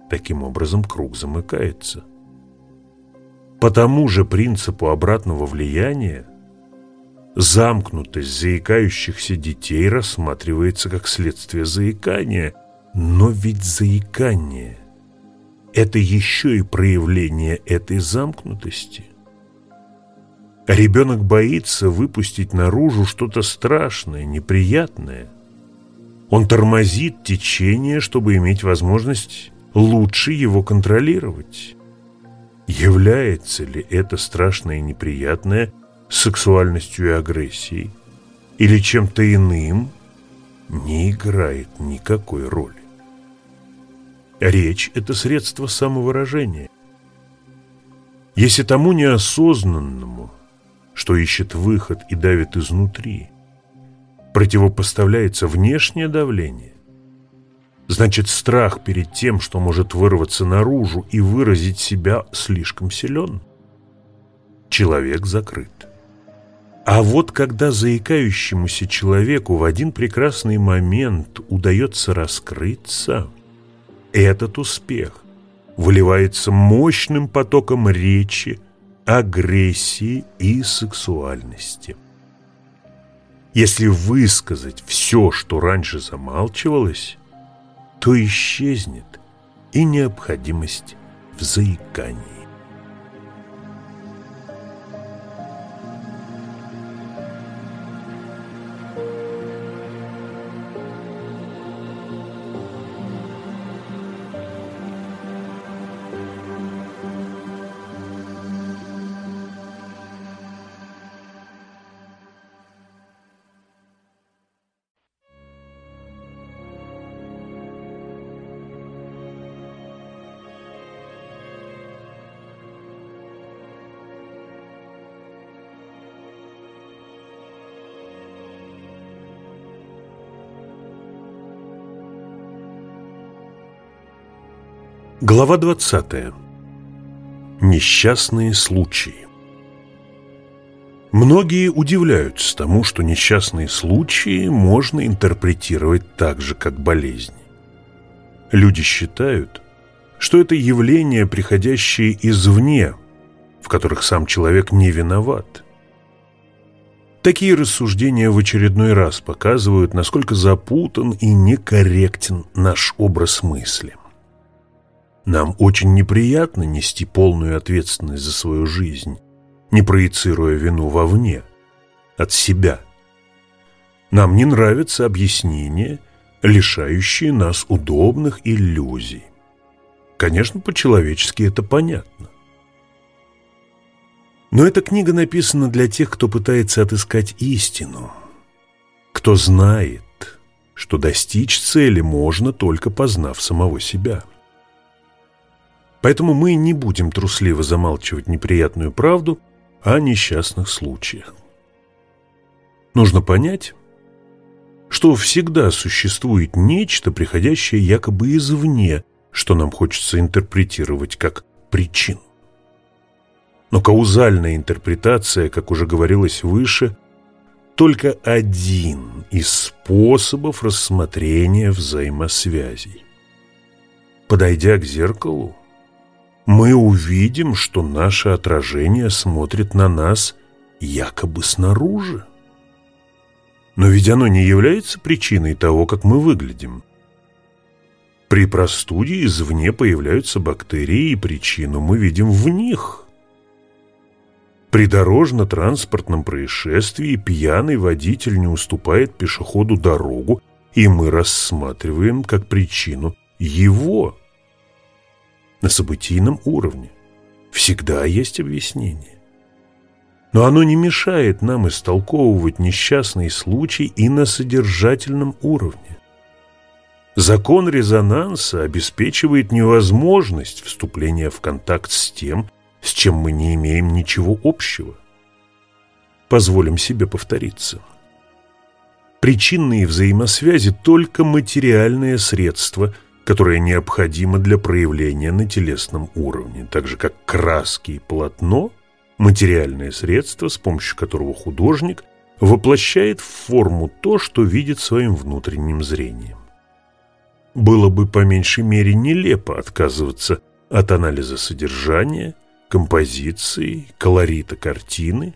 Таким образом круг замыкается. По тому же принципу обратного влияния замкнутость заикающихся детей рассматривается как следствие заикания, но ведь заикание – это еще и проявление этой замкнутости. Ребенок боится выпустить наружу что-то страшное, неприятное. Он тормозит течение, чтобы иметь возможность лучше его контролировать. Является ли это страшное и неприятное сексуальностью и агрессией или чем-то иным, не играет никакой роли. Речь – это средство самовыражения. Если тому неосознанному, что ищет выход и давит изнутри, противопоставляется внешнее давление, Значит, страх перед тем, что может вырваться наружу и выразить себя, слишком силен. Человек закрыт. А вот когда заикающемуся человеку в один прекрасный момент удается раскрыться, этот успех выливается мощным потоком речи, агрессии и сексуальности. Если высказать все, что раньше замалчивалось, то исчезнет и необходимость в заикании. Глава 20. Несчастные случаи. Многие удивляются тому, что несчастные случаи можно интерпретировать так же, как болезни. Люди считают, что это явления, приходящие извне, в которых сам человек не виноват. Такие рассуждения в очередной раз показывают, насколько запутан и некорректен наш образ мысли. Нам очень неприятно нести полную ответственность за свою жизнь, не проецируя вину вовне, от себя. Нам не нравятся объяснения, лишающие нас удобных иллюзий. Конечно, по-человечески это понятно. Но эта книга написана для тех, кто пытается отыскать истину, кто знает, что достичь цели можно только познав самого себя. Поэтому мы не будем трусливо замалчивать неприятную правду о несчастных случаях. Нужно понять, что всегда существует нечто, приходящее якобы извне, что нам хочется интерпретировать как причину. Но каузальная интерпретация, как уже говорилось выше, только один из способов рассмотрения взаимосвязей. Подойдя к зеркалу, мы увидим, что наше отражение смотрит на нас якобы снаружи. Но ведь оно не является причиной того, как мы выглядим. При простуде извне появляются бактерии, и причину мы видим в них – при дорожно-транспортном происшествии пьяный водитель не уступает пешеходу дорогу, и мы рассматриваем как причину его. На событийном уровне всегда есть объяснение. Но оно не мешает нам истолковывать несчастный случай и на содержательном уровне. Закон резонанса обеспечивает невозможность вступления в контакт с тем, с чем мы не имеем ничего общего. Позволим себе повториться. Причинные взаимосвязи – только материальное средство, которое необходимо для проявления на телесном уровне, так же как краски и полотно – материальное средство, с помощью которого художник воплощает в форму то, что видит своим внутренним зрением. Было бы по меньшей мере нелепо отказываться от анализа содержания – композиции, колорита картины,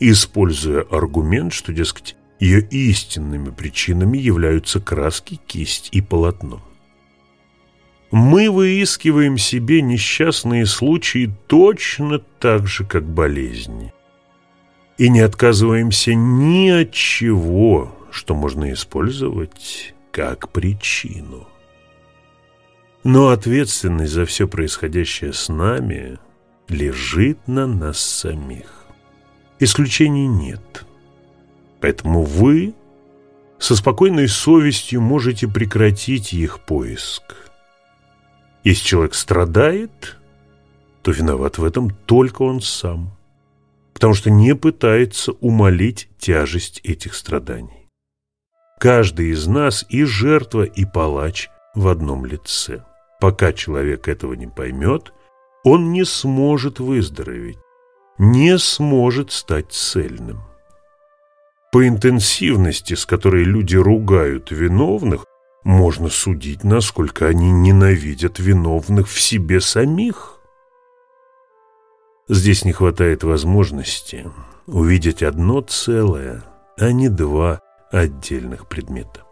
используя аргумент, что, дескать, ее истинными причинами являются краски, кисть и полотно. Мы выискиваем себе несчастные случаи точно так же, как болезни, и не отказываемся ни от чего, что можно использовать как причину. Но ответственность за все происходящее с нами – лежит на нас самих. Исключений нет. Поэтому вы со спокойной совестью можете прекратить их поиск. Если человек страдает, то виноват в этом только он сам, потому что не пытается умолить тяжесть этих страданий. Каждый из нас и жертва, и палач в одном лице. Пока человек этого не поймет, он не сможет выздороветь, не сможет стать цельным. По интенсивности, с которой люди ругают виновных, можно судить, насколько они ненавидят виновных в себе самих. Здесь не хватает возможности увидеть одно целое, а не два отдельных предмета.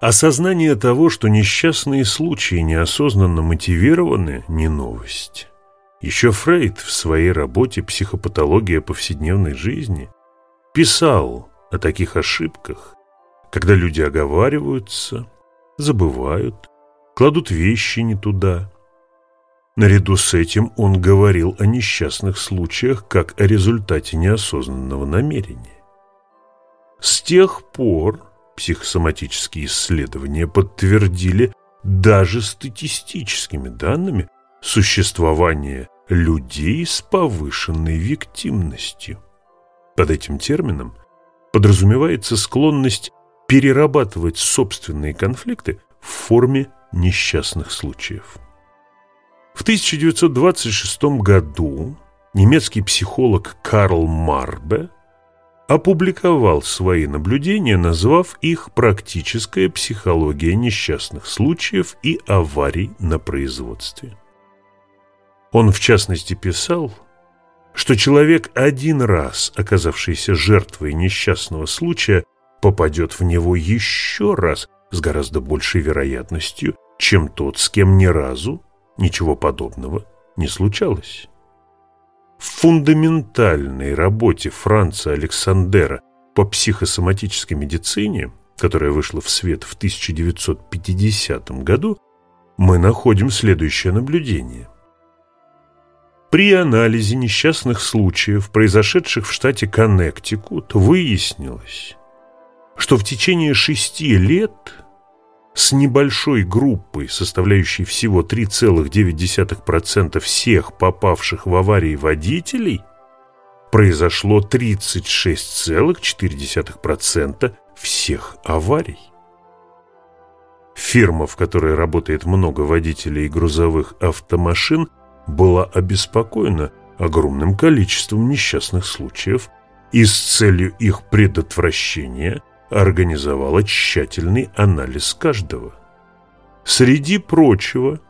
Осознание того, что несчастные случаи неосознанно мотивированы, не новость. Еще Фрейд в своей работе «Психопатология повседневной жизни» писал о таких ошибках, когда люди оговариваются, забывают, кладут вещи не туда. Наряду с этим он говорил о несчастных случаях как о результате неосознанного намерения. С тех пор психосоматические исследования подтвердили даже статистическими данными существование людей с повышенной виктимностью. Под этим термином подразумевается склонность перерабатывать собственные конфликты в форме несчастных случаев. В 1926 году немецкий психолог Карл Марбе опубликовал свои наблюдения, назвав их «Практическая психология несчастных случаев и аварий на производстве». Он, в частности, писал, что человек один раз, оказавшийся жертвой несчастного случая, попадет в него еще раз с гораздо большей вероятностью, чем тот, с кем ни разу ничего подобного не случалось. В фундаментальной работе Франца Александера по психосоматической медицине, которая вышла в свет в 1950 году, мы находим следующее наблюдение. При анализе несчастных случаев, произошедших в штате Коннектикут, выяснилось, что в течение шести лет с небольшой группой, составляющей всего 3,9% всех попавших в аварии водителей, произошло 36,4% всех аварий. Фирма, в которой работает много водителей грузовых автомашин, была обеспокоена огромным количеством несчастных случаев и с целью их предотвращения организовала тщательный анализ каждого. Среди прочего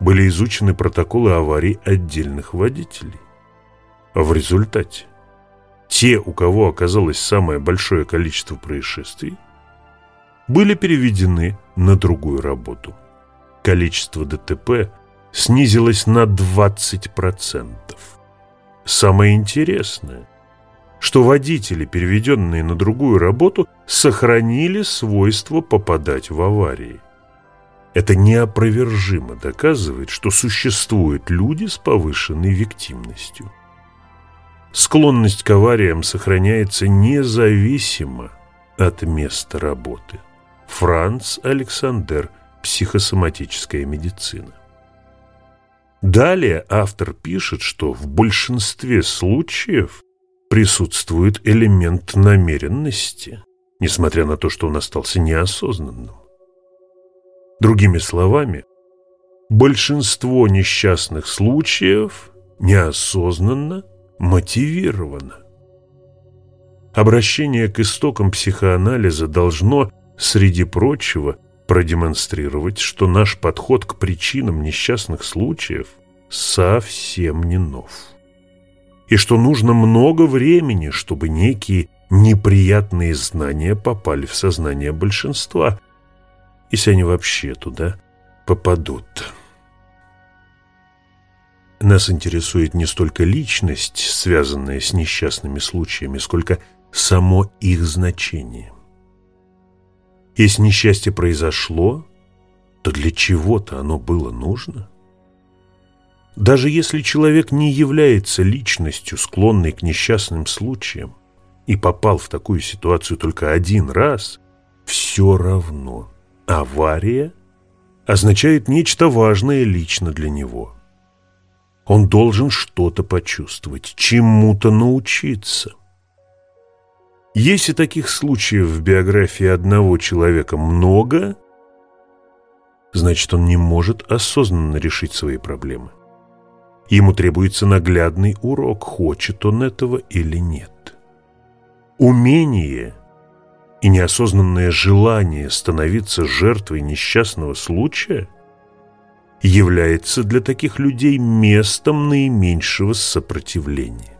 были изучены протоколы аварий отдельных водителей. В результате те, у кого оказалось самое большое количество происшествий, были переведены на другую работу. Количество ДТП снизилось на 20%. Самое интересное, что водители, переведенные на другую работу, сохранили свойство попадать в аварии. Это неопровержимо доказывает, что существуют люди с повышенной виктимностью. Склонность к авариям сохраняется независимо от места работы. Франц Александр «Психосоматическая медицина». Далее автор пишет, что в большинстве случаев присутствует элемент намеренности, несмотря на то, что он остался неосознанным. Другими словами, большинство несчастных случаев неосознанно мотивировано. Обращение к истокам психоанализа должно среди прочего, продемонстрировать, что наш подход к причинам несчастных случаев совсем не нов. И что нужно много времени, чтобы некие неприятные знания попали в сознание большинства, если они вообще туда попадут. Нас интересует не столько личность, связанная с несчастными случаями, сколько само их значение. Если несчастье произошло, то для чего-то оно было нужно. Даже если человек не является личностью, склонной к несчастным случаям, и попал в такую ситуацию только один раз, все равно авария означает нечто важное лично для него. Он должен что-то почувствовать, чему-то научиться. Если таких случаев в биографии одного человека много, значит, он не может осознанно решить свои проблемы. Ему требуется наглядный урок, хочет он этого или нет. Умение и неосознанное желание становиться жертвой несчастного случая является для таких людей местом наименьшего сопротивления.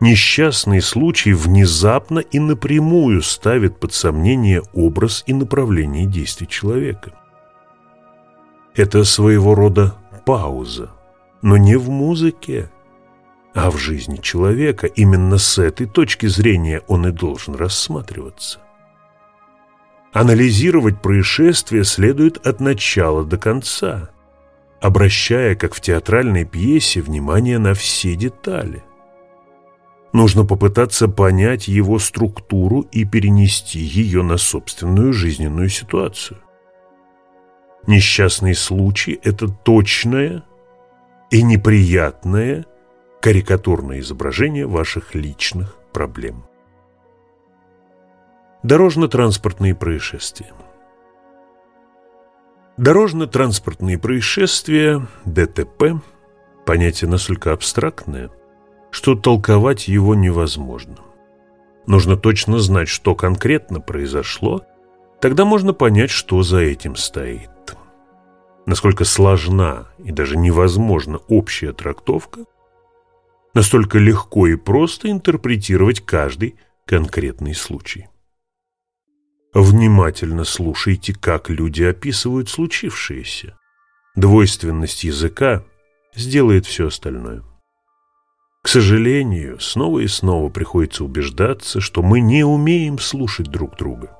Несчастный случай внезапно и напрямую ставит под сомнение образ и направление действий человека. Это своего рода пауза, но не в музыке, а в жизни человека. Именно с этой точки зрения он и должен рассматриваться. Анализировать происшествие следует от начала до конца, обращая, как в театральной пьесе, внимание на все детали – Нужно попытаться понять его структуру и перенести ее на собственную жизненную ситуацию. Несчастный случай – это точное и неприятное карикатурное изображение ваших личных проблем. Дорожно-транспортные происшествия Дорожно-транспортные происшествия, ДТП, понятие настолько абстрактное – что толковать его невозможно. Нужно точно знать, что конкретно произошло, тогда можно понять, что за этим стоит. Насколько сложна и даже невозможна общая трактовка, Настолько легко и просто интерпретировать каждый конкретный случай. Внимательно слушайте, как люди описывают случившееся. Двойственность языка сделает все остальное. К сожалению, снова и снова приходится убеждаться, что мы не умеем слушать друг друга.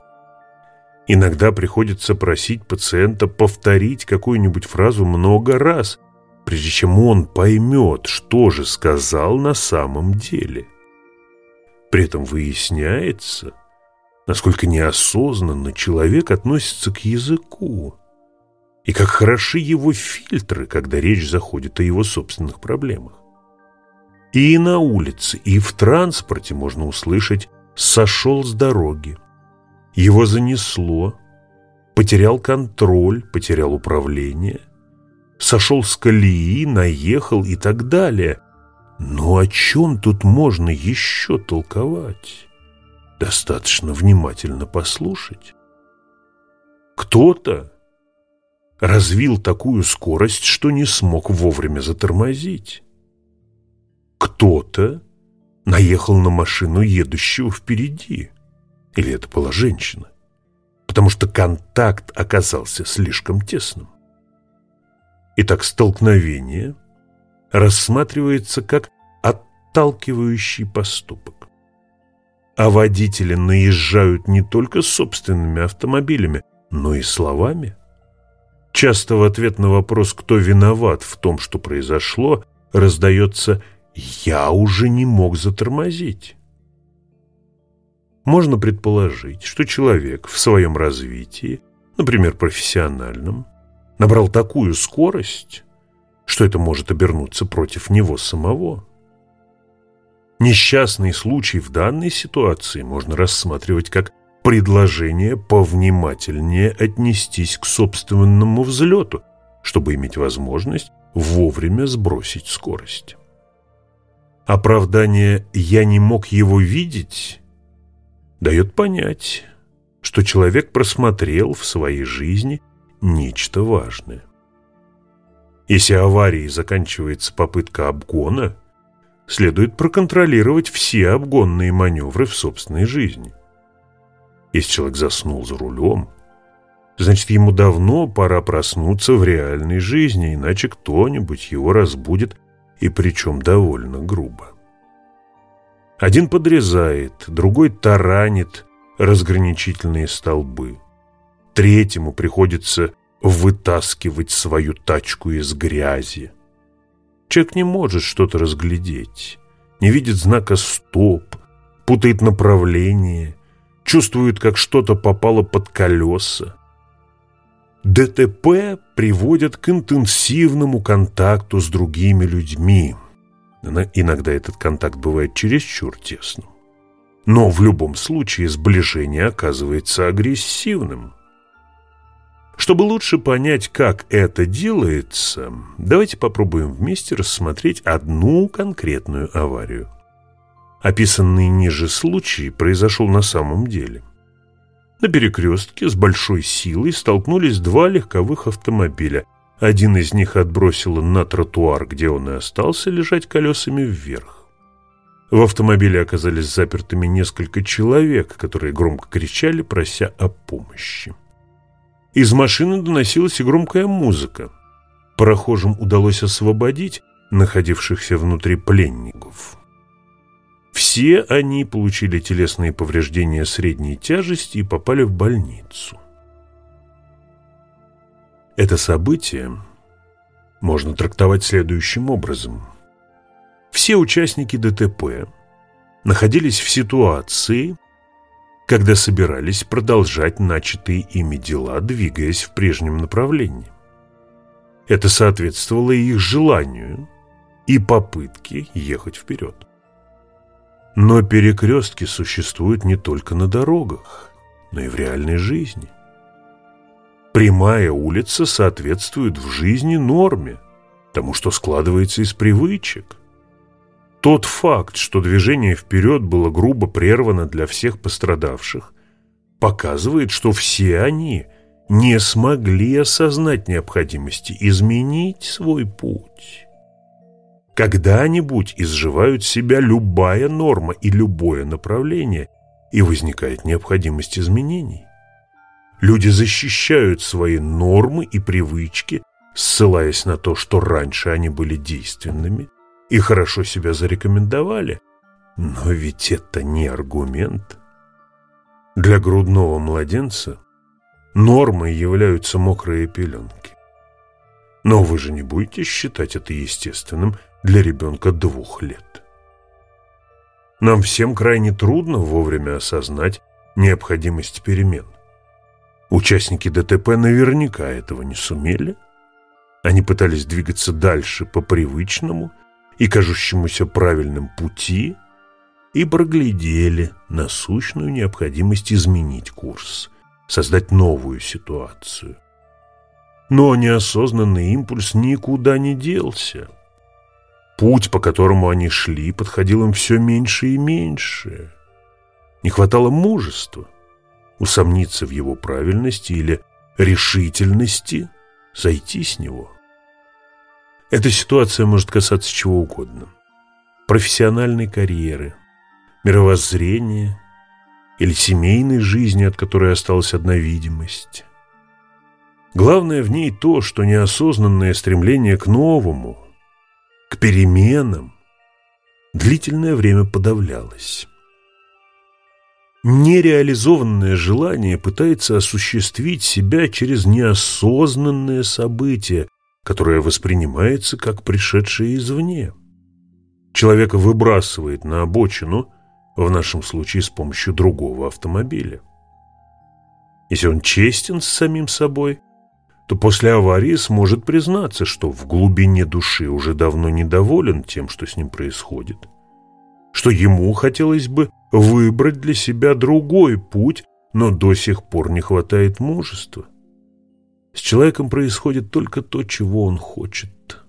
Иногда приходится просить пациента повторить какую-нибудь фразу много раз, прежде чем он поймет, что же сказал на самом деле. При этом выясняется, насколько неосознанно человек относится к языку и как хороши его фильтры, когда речь заходит о его собственных проблемах. И на улице, и в транспорте можно услышать «сошел с дороги», его занесло, потерял контроль, потерял управление, сошел с колеи, наехал и так далее. Но о чем тут можно еще толковать? Достаточно внимательно послушать. Кто-то развил такую скорость, что не смог вовремя затормозить. Кто-то наехал на машину, едущего впереди. Или это была женщина? Потому что контакт оказался слишком тесным. Итак, столкновение рассматривается как отталкивающий поступок. А водители наезжают не только собственными автомобилями, но и словами. Часто в ответ на вопрос, кто виноват в том, что произошло, раздается «я уже не мог затормозить». Можно предположить, что человек в своем развитии, например, профессиональном, набрал такую скорость, что это может обернуться против него самого. Несчастный случай в данной ситуации можно рассматривать как предложение повнимательнее отнестись к собственному взлету, чтобы иметь возможность вовремя сбросить скорость. Оправдание «я не мог его видеть» дает понять, что человек просмотрел в своей жизни нечто важное. Если аварией заканчивается попытка обгона, следует проконтролировать все обгонные маневры в собственной жизни. Если человек заснул за рулем, значит, ему давно пора проснуться в реальной жизни, иначе кто-нибудь его разбудит, и причем довольно грубо. Один подрезает, другой таранит разграничительные столбы. Третьему приходится вытаскивать свою тачку из грязи. Человек не может что-то разглядеть, не видит знака «стоп», путает направление, чувствует, как что-то попало под колеса. ДТП приводят к интенсивному контакту с другими людьми, Иногда этот контакт бывает чересчур тесным. Но в любом случае сближение оказывается агрессивным. Чтобы лучше понять, как это делается, давайте попробуем вместе рассмотреть одну конкретную аварию. Описанный ниже случай произошел на самом деле. На перекрестке с большой силой столкнулись два легковых автомобиля, один из них отбросило на тротуар, где он и остался лежать колесами вверх. В автомобиле оказались запертыми несколько человек, которые громко кричали, прося о помощи. Из машины доносилась и громкая музыка. Прохожим удалось освободить находившихся внутри пленников. Все они получили телесные повреждения средней тяжести и попали в больницу. Это событие можно трактовать следующим образом. Все участники ДТП находились в ситуации, когда собирались продолжать начатые ими дела, двигаясь в прежнем направлении. Это соответствовало их желанию и попытке ехать вперед. Но перекрестки существуют не только на дорогах, но и в реальной жизни. Прямая улица соответствует в жизни норме, тому, что складывается из привычек. Тот факт, что движение вперед было грубо прервано для всех пострадавших, показывает, что все они не смогли осознать необходимости изменить свой путь. когда-нибудь изживают себя любая норма и любое направление, и возникает необходимость изменений. Люди защищают свои нормы и привычки, ссылаясь на то, что раньше они были действенными и хорошо себя зарекомендовали. Но ведь это не аргумент. Для грудного младенца нормой являются мокрые пеленки. Но вы же не будете считать это естественным для ребенка двух лет. Нам всем крайне трудно вовремя осознать необходимость перемен. Участники ДТП наверняка этого не сумели. Они пытались двигаться дальше по привычному и кажущемуся правильным пути и проглядели насущную необходимость изменить курс, создать новую ситуацию. Но неосознанный импульс никуда не делся. Путь, по которому они шли, подходил им все меньше и меньше. Не хватало мужества усомниться в его правильности или решительности сойти с него. Эта ситуация может касаться чего угодно. Профессиональной карьеры, мировоззрения или семейной жизни, от которой осталась одна видимость. Главное в ней то, что неосознанное стремление к новому, к переменам, длительное время подавлялось. Нереализованное желание пытается осуществить себя через неосознанное событие, которое воспринимается как пришедшее извне. Человека выбрасывает на обочину, в нашем случае с помощью другого автомобиля. Если он честен с самим собой – то после аварии сможет признаться, что в глубине души уже давно недоволен тем, что с ним происходит, что ему хотелось бы выбрать для себя другой путь, но до сих пор не хватает мужества. С человеком происходит только то, чего он хочет.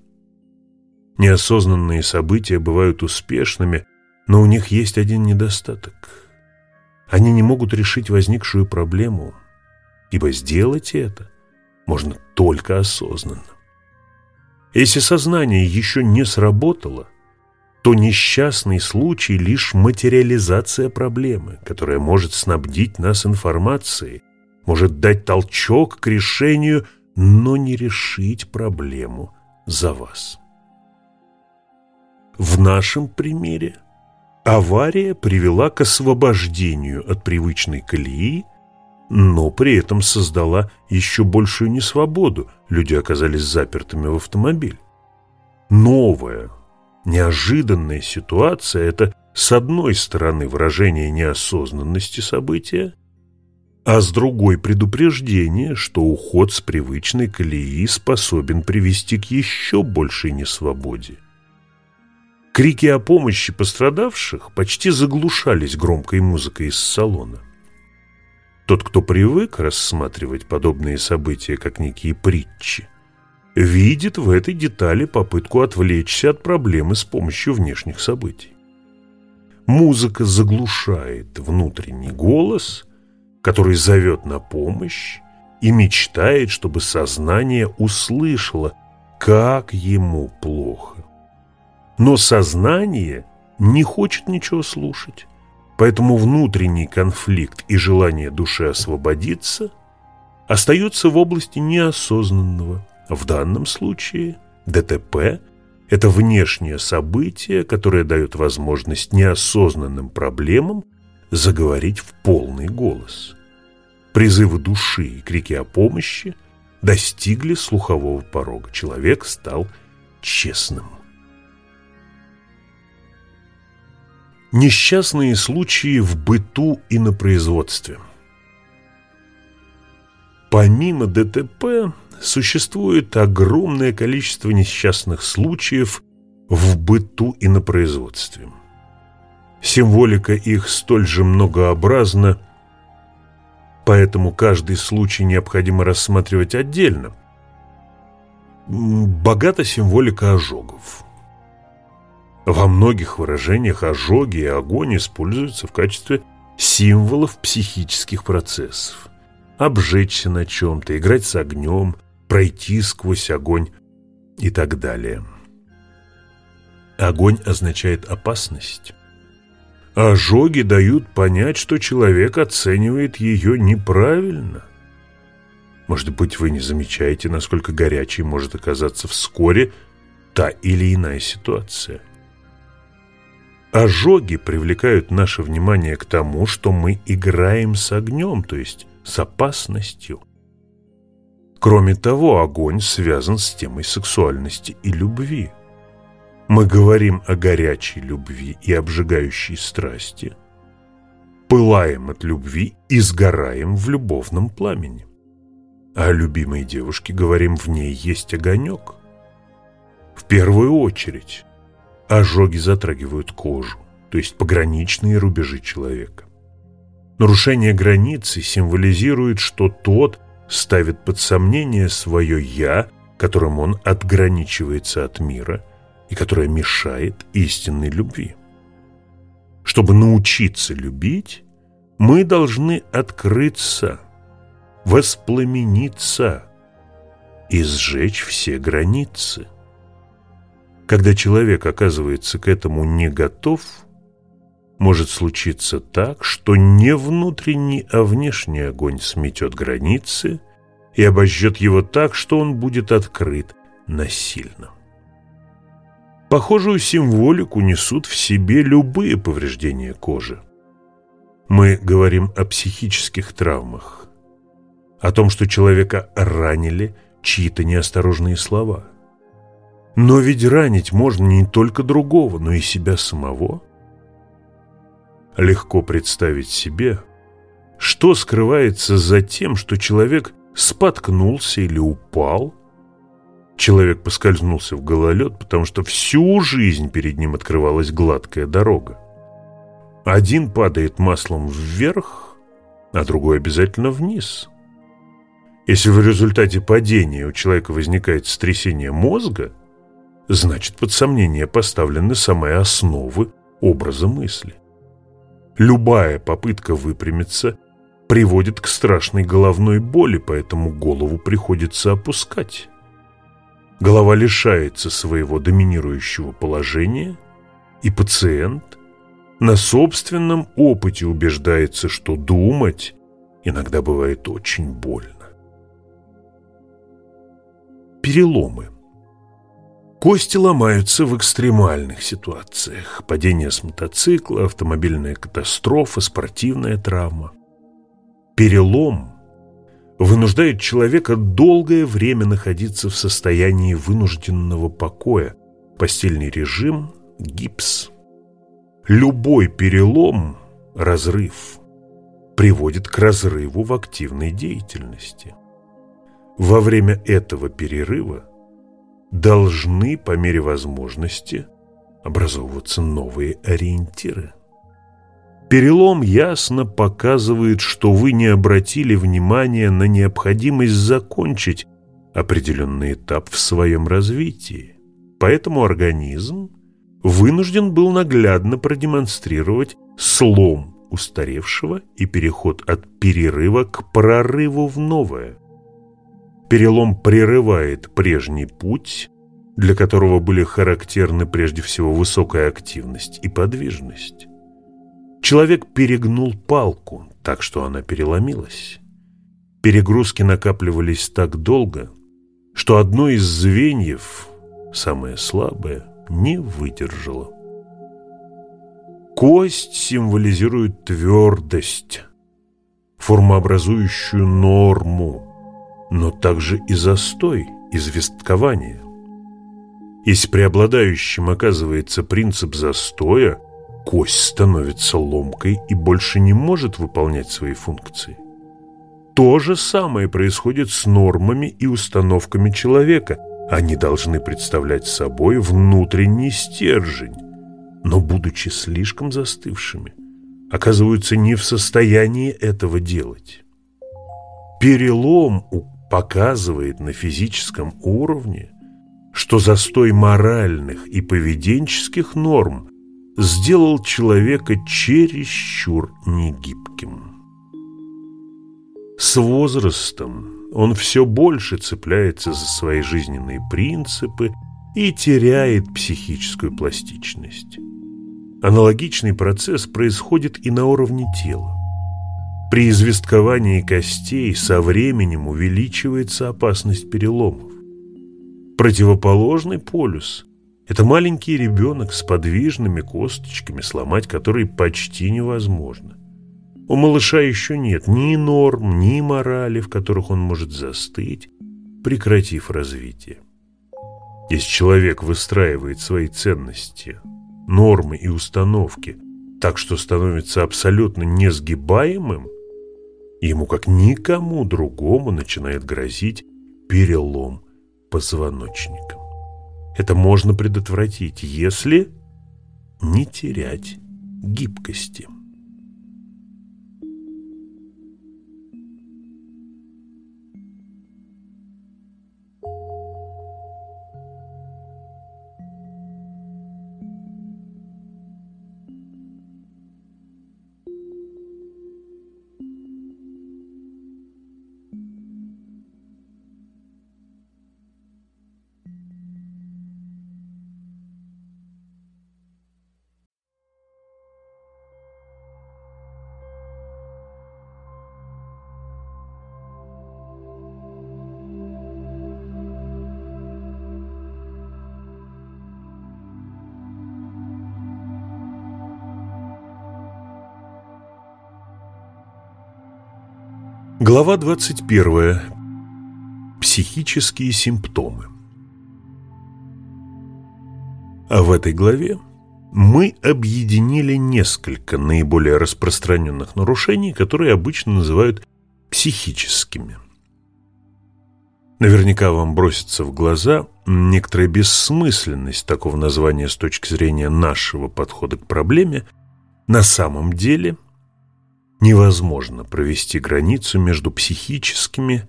Неосознанные события бывают успешными, но у них есть один недостаток. Они не могут решить возникшую проблему, ибо сделать это можно только осознанно. Если сознание еще не сработало, то несчастный случай – лишь материализация проблемы, которая может снабдить нас информацией, может дать толчок к решению, но не решить проблему за вас. В нашем примере авария привела к освобождению от привычной колеи но при этом создала еще большую несвободу. Люди оказались запертыми в автомобиль. Новая, неожиданная ситуация – это, с одной стороны, выражение неосознанности события, а с другой – предупреждение, что уход с привычной колеи способен привести к еще большей несвободе. Крики о помощи пострадавших почти заглушались громкой музыкой из салона. Тот, кто привык рассматривать подобные события как некие притчи, видит в этой детали попытку отвлечься от проблемы с помощью внешних событий. Музыка заглушает внутренний голос, который зовет на помощь и мечтает, чтобы сознание услышало, как ему плохо. Но сознание не хочет ничего слушать. Поэтому внутренний конфликт и желание души освободиться остаются в области неосознанного. В данном случае ДТП – это внешнее событие, которое дает возможность неосознанным проблемам заговорить в полный голос. Призывы души и крики о помощи достигли слухового порога. Человек стал честным. Несчастные случаи в быту и на производстве. Помимо ДТП существует огромное количество несчастных случаев в быту и на производстве. Символика их столь же многообразна, поэтому каждый случай необходимо рассматривать отдельно. Богата символика ожогов. Во многих выражениях ожоги и огонь используются в качестве символов психических процессов. Обжечься на чем-то, играть с огнем, пройти сквозь огонь и так далее. Огонь означает опасность. Ожоги дают понять, что человек оценивает ее неправильно. Может быть, вы не замечаете, насколько горячей может оказаться вскоре та или иная ситуация. Ожоги привлекают наше внимание к тому, что мы играем с огнем, то есть с опасностью. Кроме того, огонь связан с темой сексуальности и любви. Мы говорим о горячей любви и обжигающей страсти, пылаем от любви и сгораем в любовном пламени. А о любимой девушке говорим, в ней есть огонек. В первую очередь ожоги затрагивают кожу, то есть пограничные рубежи человека. Нарушение границы символизирует, что тот ставит под сомнение свое «я», которым он отграничивается от мира и которое мешает истинной любви. Чтобы научиться любить, мы должны открыться, воспламениться и сжечь все границы. Когда человек оказывается к этому не готов, может случиться так, что не внутренний, а внешний огонь сметет границы и обожжет его так, что он будет открыт насильно. Похожую символику несут в себе любые повреждения кожи. Мы говорим о психических травмах, о том, что человека ранили чьи-то неосторожные слова – но ведь ранить можно не только другого, но и себя самого. Легко представить себе, что скрывается за тем, что человек споткнулся или упал. Человек поскользнулся в гололед, потому что всю жизнь перед ним открывалась гладкая дорога. Один падает маслом вверх, а другой обязательно вниз. Если в результате падения у человека возникает сотрясение мозга – значит под сомнение поставлены самые основы образа мысли. Любая попытка выпрямиться приводит к страшной головной боли, поэтому голову приходится опускать. Голова лишается своего доминирующего положения, и пациент на собственном опыте убеждается, что думать иногда бывает очень больно. Переломы Кости ломаются в экстремальных ситуациях. Падение с мотоцикла, автомобильная катастрофа, спортивная травма. Перелом вынуждает человека долгое время находиться в состоянии вынужденного покоя. Постельный режим, гипс. Любой перелом, разрыв, приводит к разрыву в активной деятельности. Во время этого перерыва должны по мере возможности образовываться новые ориентиры. Перелом ясно показывает, что вы не обратили внимания на необходимость закончить определенный этап в своем развитии. Поэтому организм вынужден был наглядно продемонстрировать слом устаревшего и переход от перерыва к прорыву в новое – Перелом прерывает прежний путь, для которого были характерны прежде всего высокая активность и подвижность. Человек перегнул палку, так что она переломилась. Перегрузки накапливались так долго, что одно из звеньев, самое слабое, не выдержало. Кость символизирует твердость, формообразующую норму, но также и застой, известкование. Если преобладающим оказывается принцип застоя, кость становится ломкой и больше не может выполнять свои функции. То же самое происходит с нормами и установками человека. Они должны представлять собой внутренний стержень, но, будучи слишком застывшими, оказываются не в состоянии этого делать. Перелом у показывает на физическом уровне, что застой моральных и поведенческих норм сделал человека чересчур негибким. С возрастом он все больше цепляется за свои жизненные принципы и теряет психическую пластичность. Аналогичный процесс происходит и на уровне тела. При известковании костей со временем увеличивается опасность переломов. Противоположный полюс – это маленький ребенок с подвижными косточками, сломать которые почти невозможно. У малыша еще нет ни норм, ни морали, в которых он может застыть, прекратив развитие. Если человек выстраивает свои ценности, нормы и установки так, что становится абсолютно несгибаемым, ему, как никому другому, начинает грозить перелом позвоночника. Это можно предотвратить, если не терять гибкости. Глава 21. Психические симптомы. А в этой главе мы объединили несколько наиболее распространенных нарушений, которые обычно называют психическими. Наверняка вам бросится в глаза некоторая бессмысленность такого названия с точки зрения нашего подхода к проблеме. На самом деле – невозможно провести границу между психическими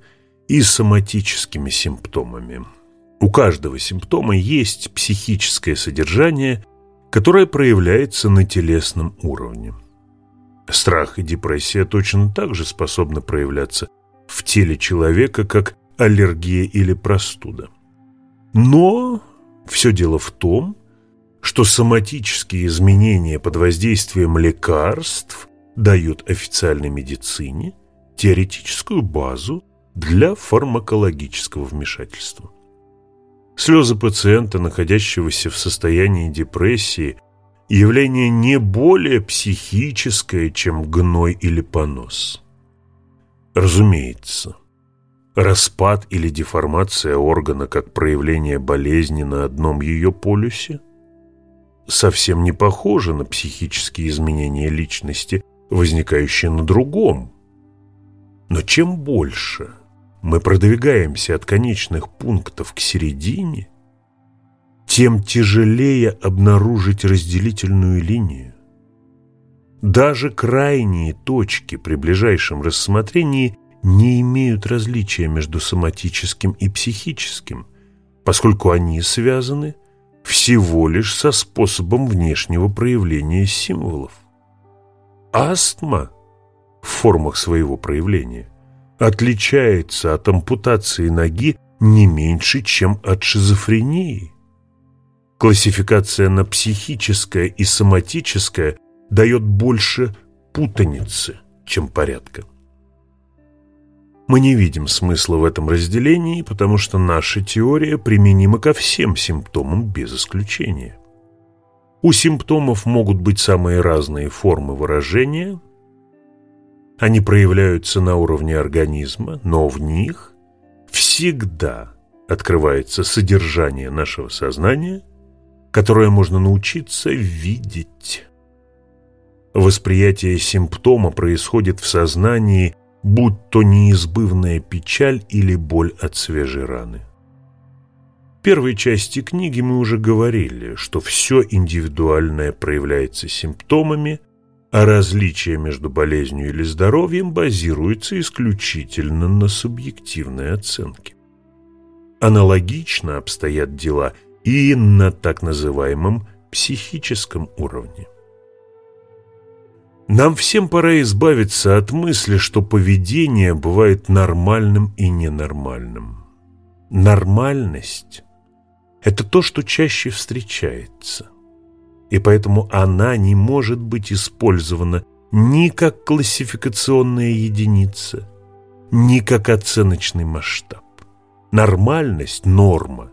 и соматическими симптомами. У каждого симптома есть психическое содержание, которое проявляется на телесном уровне. Страх и депрессия точно так же способны проявляться в теле человека, как аллергия или простуда. Но все дело в том, что соматические изменения под воздействием лекарств дают официальной медицине теоретическую базу для фармакологического вмешательства. Слезы пациента, находящегося в состоянии депрессии, явление не более психическое, чем гной или понос. Разумеется, распад или деформация органа как проявление болезни на одном ее полюсе совсем не похоже на психические изменения личности – возникающее на другом. Но чем больше мы продвигаемся от конечных пунктов к середине, тем тяжелее обнаружить разделительную линию. Даже крайние точки при ближайшем рассмотрении не имеют различия между соматическим и психическим, поскольку они связаны всего лишь со способом внешнего проявления символов астма в формах своего проявления отличается от ампутации ноги не меньше, чем от шизофрении. Классификация на психическое и соматическое дает больше путаницы, чем порядка. Мы не видим смысла в этом разделении, потому что наша теория применима ко всем симптомам без исключения. У симптомов могут быть самые разные формы выражения. Они проявляются на уровне организма, но в них всегда открывается содержание нашего сознания, которое можно научиться видеть. Восприятие симптома происходит в сознании, будь то неизбывная печаль или боль от свежей раны первой части книги мы уже говорили, что все индивидуальное проявляется симптомами, а различие между болезнью или здоровьем базируется исключительно на субъективной оценке. Аналогично обстоят дела и на так называемом психическом уровне. Нам всем пора избавиться от мысли, что поведение бывает нормальным и ненормальным. Нормальность это то, что чаще встречается. И поэтому она не может быть использована ни как классификационная единица, ни как оценочный масштаб. Нормальность, норма,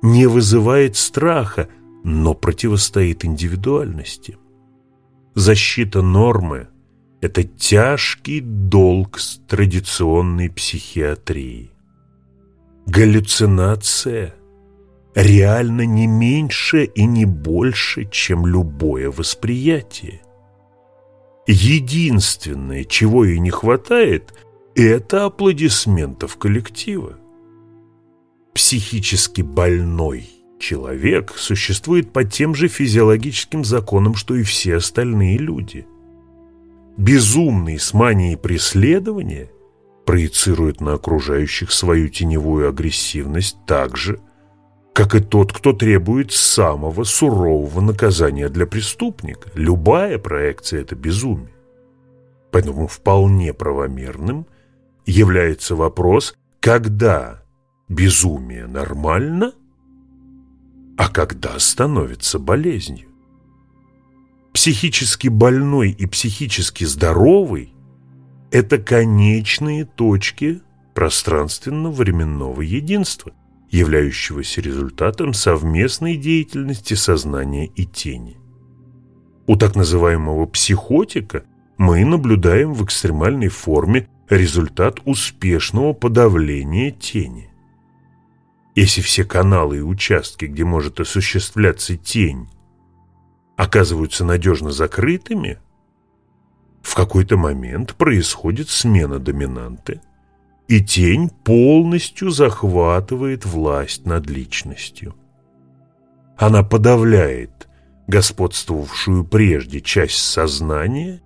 не вызывает страха, но противостоит индивидуальности. Защита нормы – это тяжкий долг с традиционной психиатрии. Галлюцинация реально не меньше и не больше, чем любое восприятие. Единственное, чего ей не хватает, это аплодисментов коллектива. Психически больной человек существует по тем же физиологическим законам, что и все остальные люди. Безумный с манией преследования проецирует на окружающих свою теневую агрессивность так же, как и тот, кто требует самого сурового наказания для преступника. Любая проекция – это безумие. Поэтому вполне правомерным является вопрос, когда безумие нормально, а когда становится болезнью. Психически больной и психически здоровый – это конечные точки пространственно-временного единства, являющегося результатом совместной деятельности сознания и тени. У так называемого психотика мы наблюдаем в экстремальной форме результат успешного подавления тени. Если все каналы и участки, где может осуществляться тень, оказываются надежно закрытыми, в какой-то момент происходит смена доминанты – и тень полностью захватывает власть над личностью. Она подавляет господствовавшую прежде часть сознания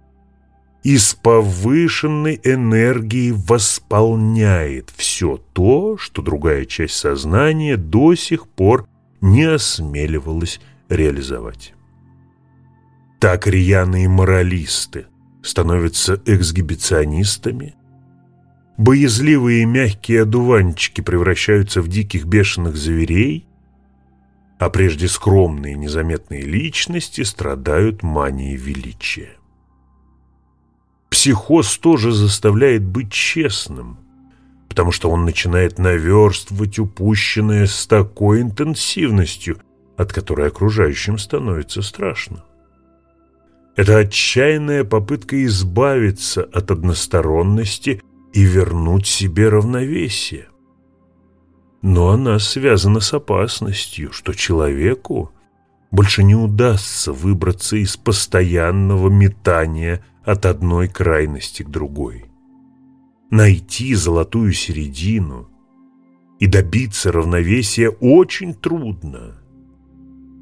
и с повышенной энергией восполняет все то, что другая часть сознания до сих пор не осмеливалась реализовать. Так рьяные моралисты становятся эксгибиционистами, Боязливые мягкие одуванчики превращаются в диких бешеных зверей, а прежде скромные незаметные личности страдают манией величия. Психоз тоже заставляет быть честным, потому что он начинает наверстывать упущенное с такой интенсивностью, от которой окружающим становится страшно. Это отчаянная попытка избавиться от односторонности – и вернуть себе равновесие. Но она связана с опасностью, что человеку больше не удастся выбраться из постоянного метания от одной крайности к другой. Найти золотую середину и добиться равновесия очень трудно.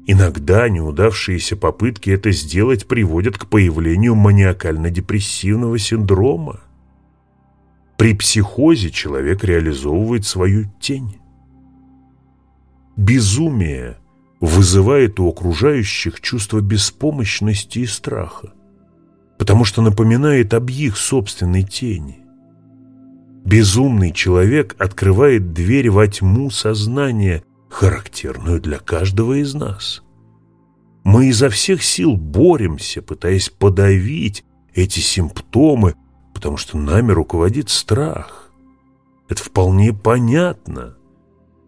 Иногда неудавшиеся попытки это сделать приводят к появлению маниакально-депрессивного синдрома. При психозе человек реализовывает свою тень. Безумие вызывает у окружающих чувство беспомощности и страха, потому что напоминает об их собственной тени. Безумный человек открывает дверь во тьму сознания, характерную для каждого из нас. Мы изо всех сил боремся, пытаясь подавить эти симптомы, потому что нами руководит страх. Это вполне понятно,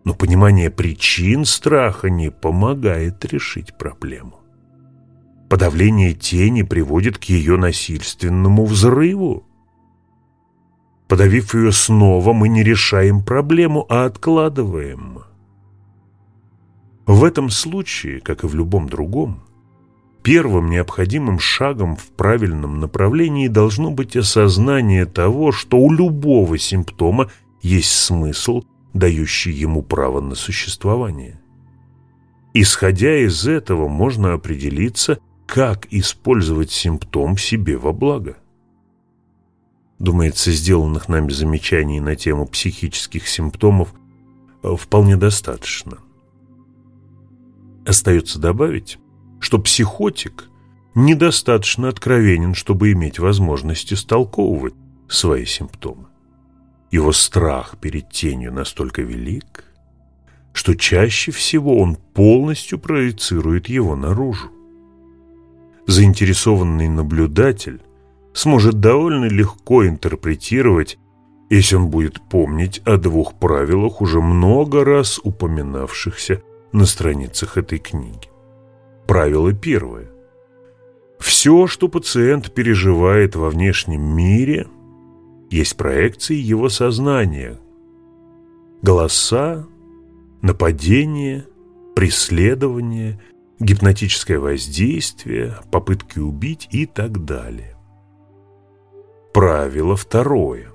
но понимание причин страха не помогает решить проблему. Подавление тени приводит к ее насильственному взрыву. Подавив ее снова, мы не решаем проблему, а откладываем. В этом случае, как и в любом другом, Первым необходимым шагом в правильном направлении должно быть осознание того, что у любого симптома есть смысл, дающий ему право на существование. Исходя из этого, можно определиться, как использовать симптом себе во благо. Думается, сделанных нами замечаний на тему психических симптомов э, вполне достаточно. Остается добавить, что психотик недостаточно откровенен, чтобы иметь возможность истолковывать свои симптомы. Его страх перед тенью настолько велик, что чаще всего он полностью проецирует его наружу. Заинтересованный наблюдатель сможет довольно легко интерпретировать, если он будет помнить о двух правилах, уже много раз упоминавшихся на страницах этой книги. Правило первое. Все, что пациент переживает во внешнем мире, есть проекции его сознания. Голоса, нападение, преследование, гипнотическое воздействие, попытки убить и так далее. Правило второе.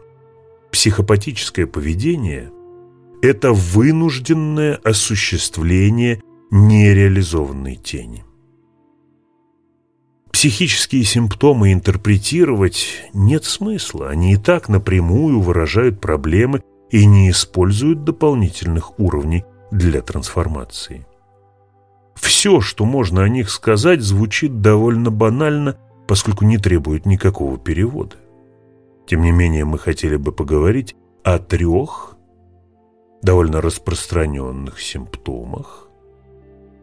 Психопатическое поведение – это вынужденное осуществление нереализованной тени. Психические симптомы интерпретировать нет смысла, они и так напрямую выражают проблемы и не используют дополнительных уровней для трансформации. Все, что можно о них сказать, звучит довольно банально, поскольку не требует никакого перевода. Тем не менее, мы хотели бы поговорить о трех довольно распространенных симптомах,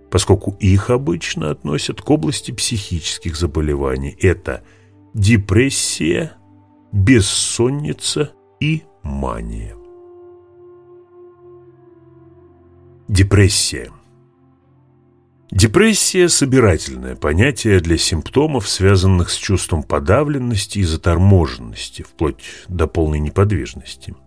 поскольку их обычно относят к области психических заболеваний. Это депрессия, бессонница и мания. Депрессия. Депрессия – собирательное понятие для симптомов, связанных с чувством подавленности и заторможенности, вплоть до полной неподвижности –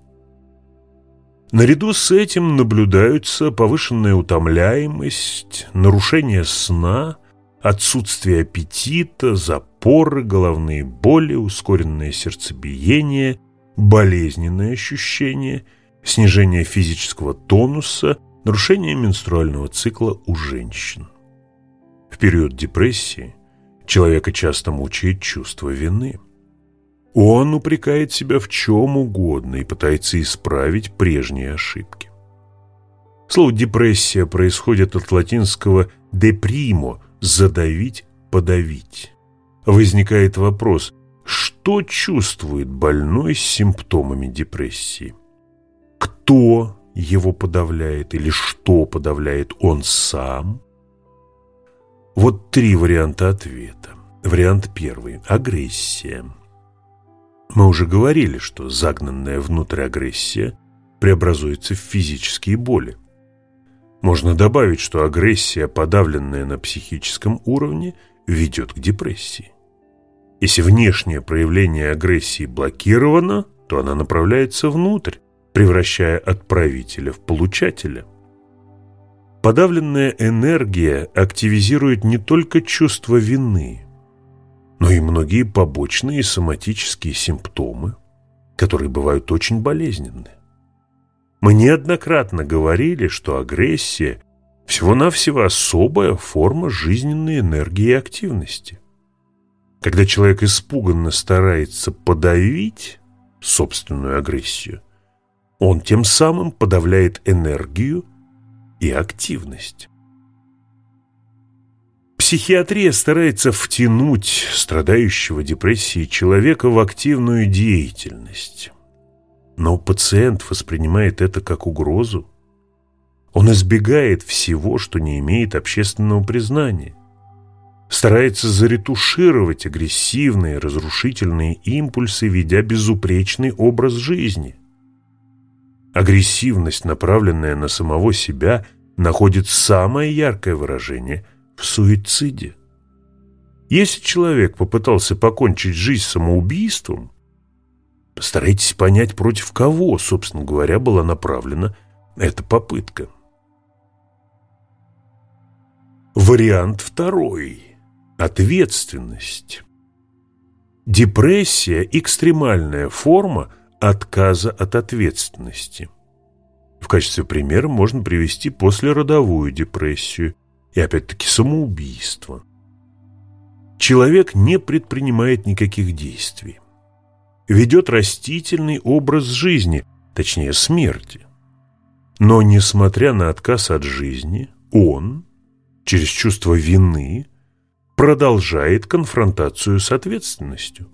Наряду с этим наблюдаются повышенная утомляемость, нарушение сна, отсутствие аппетита, запоры, головные боли, ускоренное сердцебиение, болезненные ощущения, снижение физического тонуса, нарушение менструального цикла у женщин. В период депрессии человека часто мучает чувство вины – он упрекает себя в чем угодно и пытается исправить прежние ошибки. Слово «депрессия» происходит от латинского «депримо» – «задавить», «подавить». Возникает вопрос, что чувствует больной с симптомами депрессии? Кто его подавляет или что подавляет он сам? Вот три варианта ответа. Вариант первый – агрессия. Мы уже говорили, что загнанная внутрь агрессия преобразуется в физические боли. Можно добавить, что агрессия, подавленная на психическом уровне, ведет к депрессии. Если внешнее проявление агрессии блокировано, то она направляется внутрь, превращая отправителя в получателя. Подавленная энергия активизирует не только чувство вины – но и многие побочные соматические симптомы, которые бывают очень болезненны. Мы неоднократно говорили, что агрессия – всего-навсего особая форма жизненной энергии и активности. Когда человек испуганно старается подавить собственную агрессию, он тем самым подавляет энергию и активность. Психиатрия старается втянуть страдающего депрессией человека в активную деятельность. Но пациент воспринимает это как угрозу. Он избегает всего, что не имеет общественного признания. Старается заретушировать агрессивные, разрушительные импульсы, ведя безупречный образ жизни. Агрессивность, направленная на самого себя, находит самое яркое выражение – в суициде. Если человек попытался покончить жизнь самоубийством, постарайтесь понять, против кого, собственно говоря, была направлена эта попытка. Вариант второй. Ответственность. Депрессия – экстремальная форма отказа от ответственности. В качестве примера можно привести послеродовую депрессию и опять-таки самоубийство. Человек не предпринимает никаких действий. Ведет растительный образ жизни, точнее смерти. Но, несмотря на отказ от жизни, он, через чувство вины, продолжает конфронтацию с ответственностью.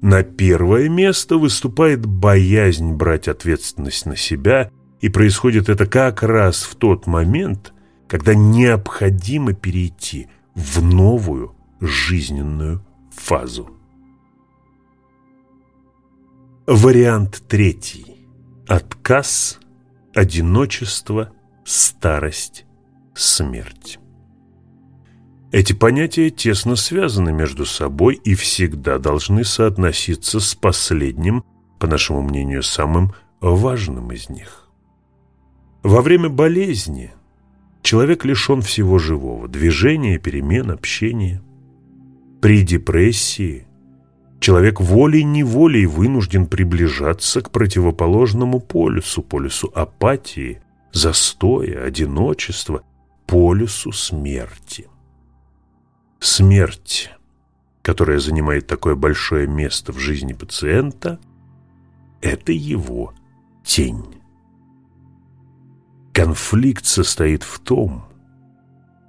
На первое место выступает боязнь брать ответственность на себя И происходит это как раз в тот момент, когда необходимо перейти в новую жизненную фазу. Вариант третий. Отказ, одиночество, старость, смерть. Эти понятия тесно связаны между собой и всегда должны соотноситься с последним, по нашему мнению, самым важным из них. Во время болезни человек лишен всего живого – движения, перемен, общения. При депрессии человек волей-неволей вынужден приближаться к противоположному полюсу, полюсу апатии, застоя, одиночества, полюсу смерти. Смерть, которая занимает такое большое место в жизни пациента, это его тень. Конфликт состоит в том,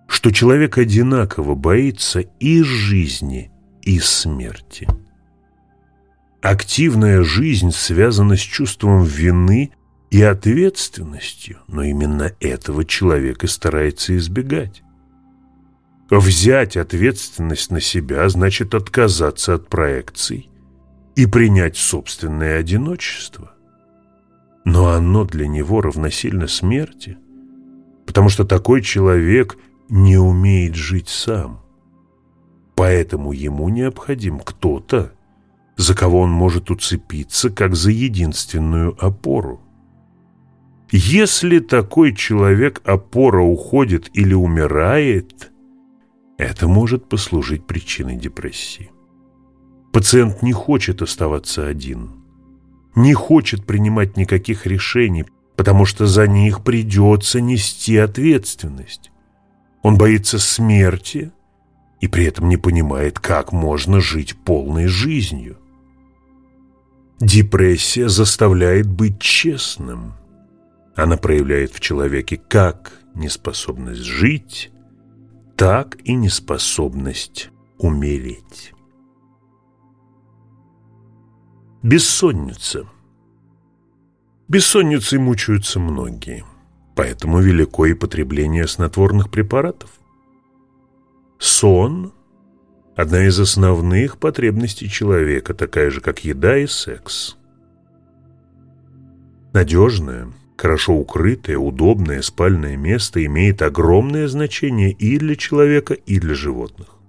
что человек одинаково боится и жизни, и смерти. Активная жизнь связана с чувством вины и ответственностью, но именно этого человек и старается избегать. Взять ответственность на себя значит отказаться от проекций и принять собственное одиночество. Но оно для него равносильно смерти, потому что такой человек не умеет жить сам. Поэтому ему необходим кто-то, за кого он может уцепиться, как за единственную опору. Если такой человек опора уходит или умирает – это может послужить причиной депрессии. Пациент не хочет оставаться один, не хочет принимать никаких решений, потому что за них придется нести ответственность. Он боится смерти и при этом не понимает, как можно жить полной жизнью. Депрессия заставляет быть честным. Она проявляет в человеке как неспособность жить, так и неспособность умереть. Бессонница. Бессонницей мучаются многие, поэтому велико и потребление снотворных препаратов. Сон – одна из основных потребностей человека, такая же, как еда и секс. Надежная, Хорошо укрытое, удобное спальное место имеет огромное значение и для человека, и для животных.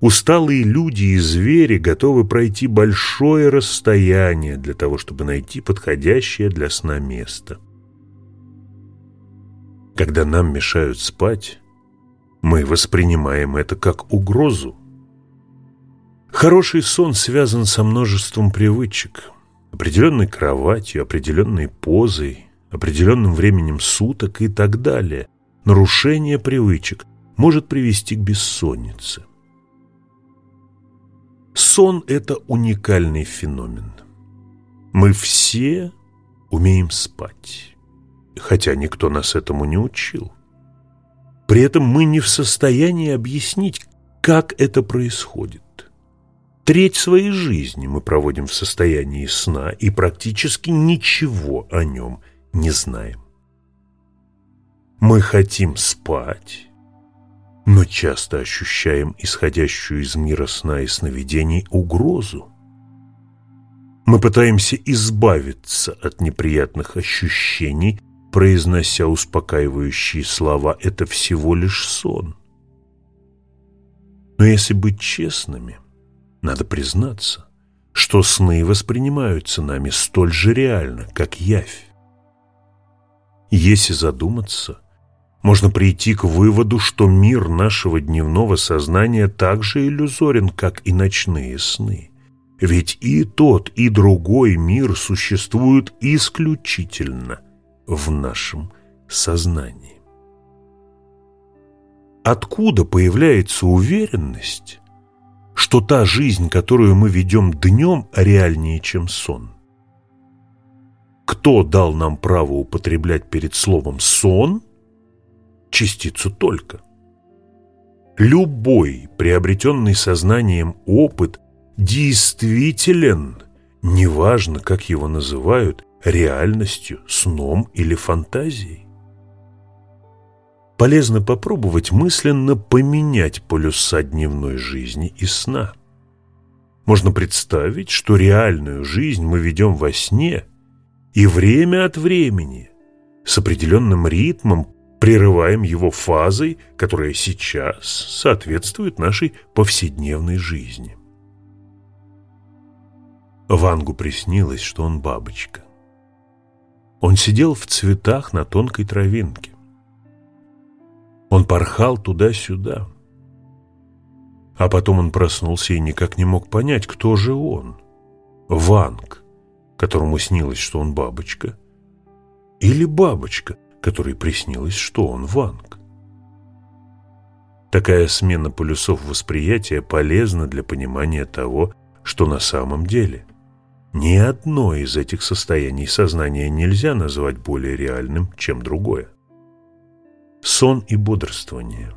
Усталые люди и звери готовы пройти большое расстояние для того, чтобы найти подходящее для сна место. Когда нам мешают спать, мы воспринимаем это как угрозу. Хороший сон связан со множеством привычек – определенной кроватью, определенной позой, определенным временем суток и так далее. Нарушение привычек может привести к бессоннице. Сон – это уникальный феномен. Мы все умеем спать, хотя никто нас этому не учил. При этом мы не в состоянии объяснить, как это происходит. Треть своей жизни мы проводим в состоянии сна и практически ничего о нем не знаем. Мы хотим спать, но часто ощущаем исходящую из мира сна и сновидений угрозу. Мы пытаемся избавиться от неприятных ощущений, произнося успокаивающие слова «это всего лишь сон». Но если быть честными – надо признаться, что сны воспринимаются нами столь же реально, как явь. Если задуматься, можно прийти к выводу, что мир нашего дневного сознания так же иллюзорен, как и ночные сны. Ведь и тот, и другой мир существуют исключительно в нашем сознании. Откуда появляется уверенность, что та жизнь, которую мы ведем днем, реальнее, чем сон. Кто дал нам право употреблять перед словом «сон»? Частицу только. Любой приобретенный сознанием опыт действителен, неважно, как его называют, реальностью, сном или фантазией. Полезно попробовать мысленно поменять полюса дневной жизни и сна. Можно представить, что реальную жизнь мы ведем во сне и время от времени с определенным ритмом прерываем его фазой, которая сейчас соответствует нашей повседневной жизни. Вангу приснилось, что он бабочка. Он сидел в цветах на тонкой травинке. Он порхал туда-сюда. А потом он проснулся и никак не мог понять, кто же он. Ванг, которому снилось, что он бабочка, или бабочка, которой приснилось, что он Ванг. Такая смена полюсов восприятия полезна для понимания того, что на самом деле – ни одно из этих состояний сознания нельзя назвать более реальным, чем другое. Сон и бодрствование.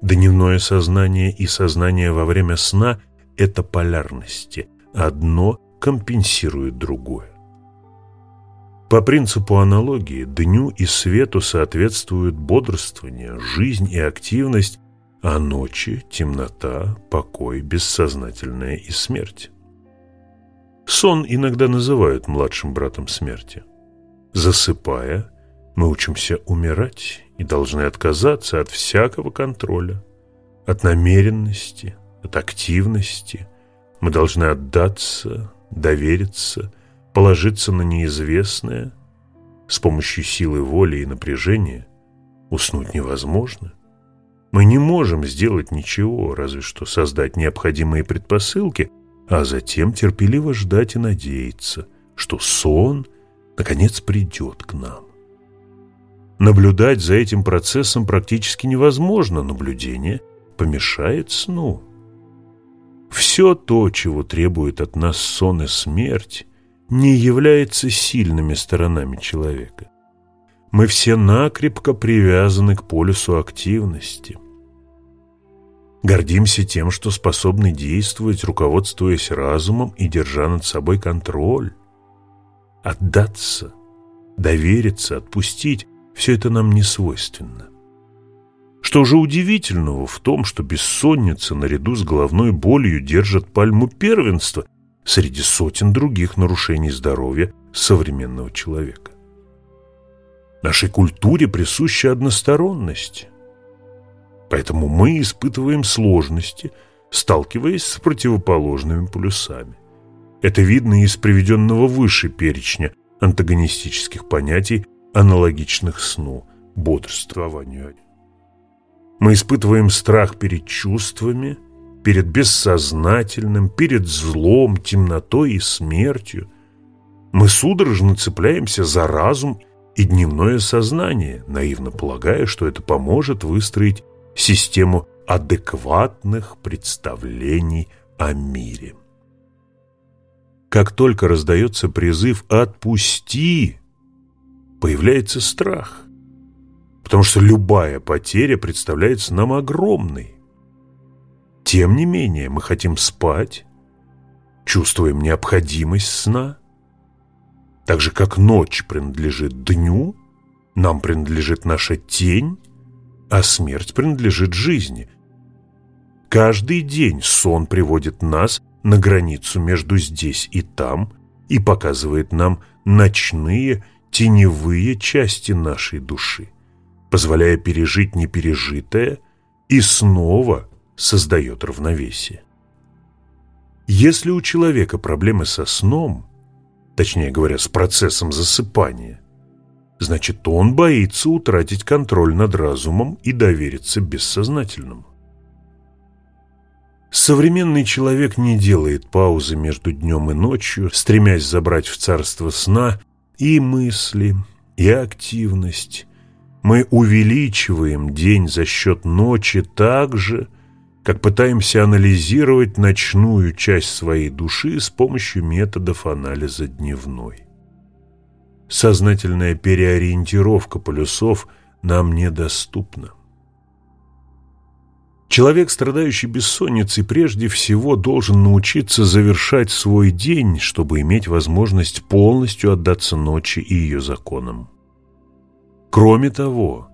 Дневное сознание и сознание во время сна – это полярности. Одно компенсирует другое. По принципу аналогии, дню и свету соответствуют бодрствование, жизнь и активность, а ночи – темнота, покой, бессознательное и смерть. Сон иногда называют младшим братом смерти. Засыпая, мы учимся умирать и должны отказаться от всякого контроля, от намеренности, от активности. Мы должны отдаться, довериться, положиться на неизвестное. С помощью силы воли и напряжения уснуть невозможно. Мы не можем сделать ничего, разве что создать необходимые предпосылки, а затем терпеливо ждать и надеяться, что сон наконец придет к нам. Наблюдать за этим процессом практически невозможно, наблюдение помешает сну. Все то, чего требует от нас сон и смерть, не является сильными сторонами человека. Мы все накрепко привязаны к полюсу активности – Гордимся тем, что способны действовать, руководствуясь разумом и держа над собой контроль. Отдаться, довериться, отпустить – все это нам не свойственно. Что же удивительного в том, что бессонница наряду с головной болью держит пальму первенства среди сотен других нарушений здоровья современного человека? Нашей культуре присуща односторонность – Поэтому мы испытываем сложности, сталкиваясь с противоположными полюсами. Это видно из приведенного выше перечня антагонистических понятий, аналогичных сну, бодрствованию. Мы испытываем страх перед чувствами, перед бессознательным, перед злом, темнотой и смертью. Мы судорожно цепляемся за разум и дневное сознание, наивно полагая, что это поможет выстроить систему адекватных представлений о мире. Как только раздается призыв «отпусти», появляется страх, потому что любая потеря представляется нам огромной. Тем не менее, мы хотим спать, чувствуем необходимость сна, так же, как ночь принадлежит дню, нам принадлежит наша тень, а смерть принадлежит жизни. Каждый день сон приводит нас на границу между здесь и там и показывает нам ночные, теневые части нашей души, позволяя пережить непережитое и снова создает равновесие. Если у человека проблемы со сном, точнее говоря, с процессом засыпания – значит, он боится утратить контроль над разумом и довериться бессознательному. Современный человек не делает паузы между днем и ночью, стремясь забрать в царство сна и мысли, и активность. Мы увеличиваем день за счет ночи так же, как пытаемся анализировать ночную часть своей души с помощью методов анализа дневной сознательная переориентировка полюсов нам недоступна. Человек, страдающий бессонницей, прежде всего должен научиться завершать свой день, чтобы иметь возможность полностью отдаться ночи и ее законам. Кроме того,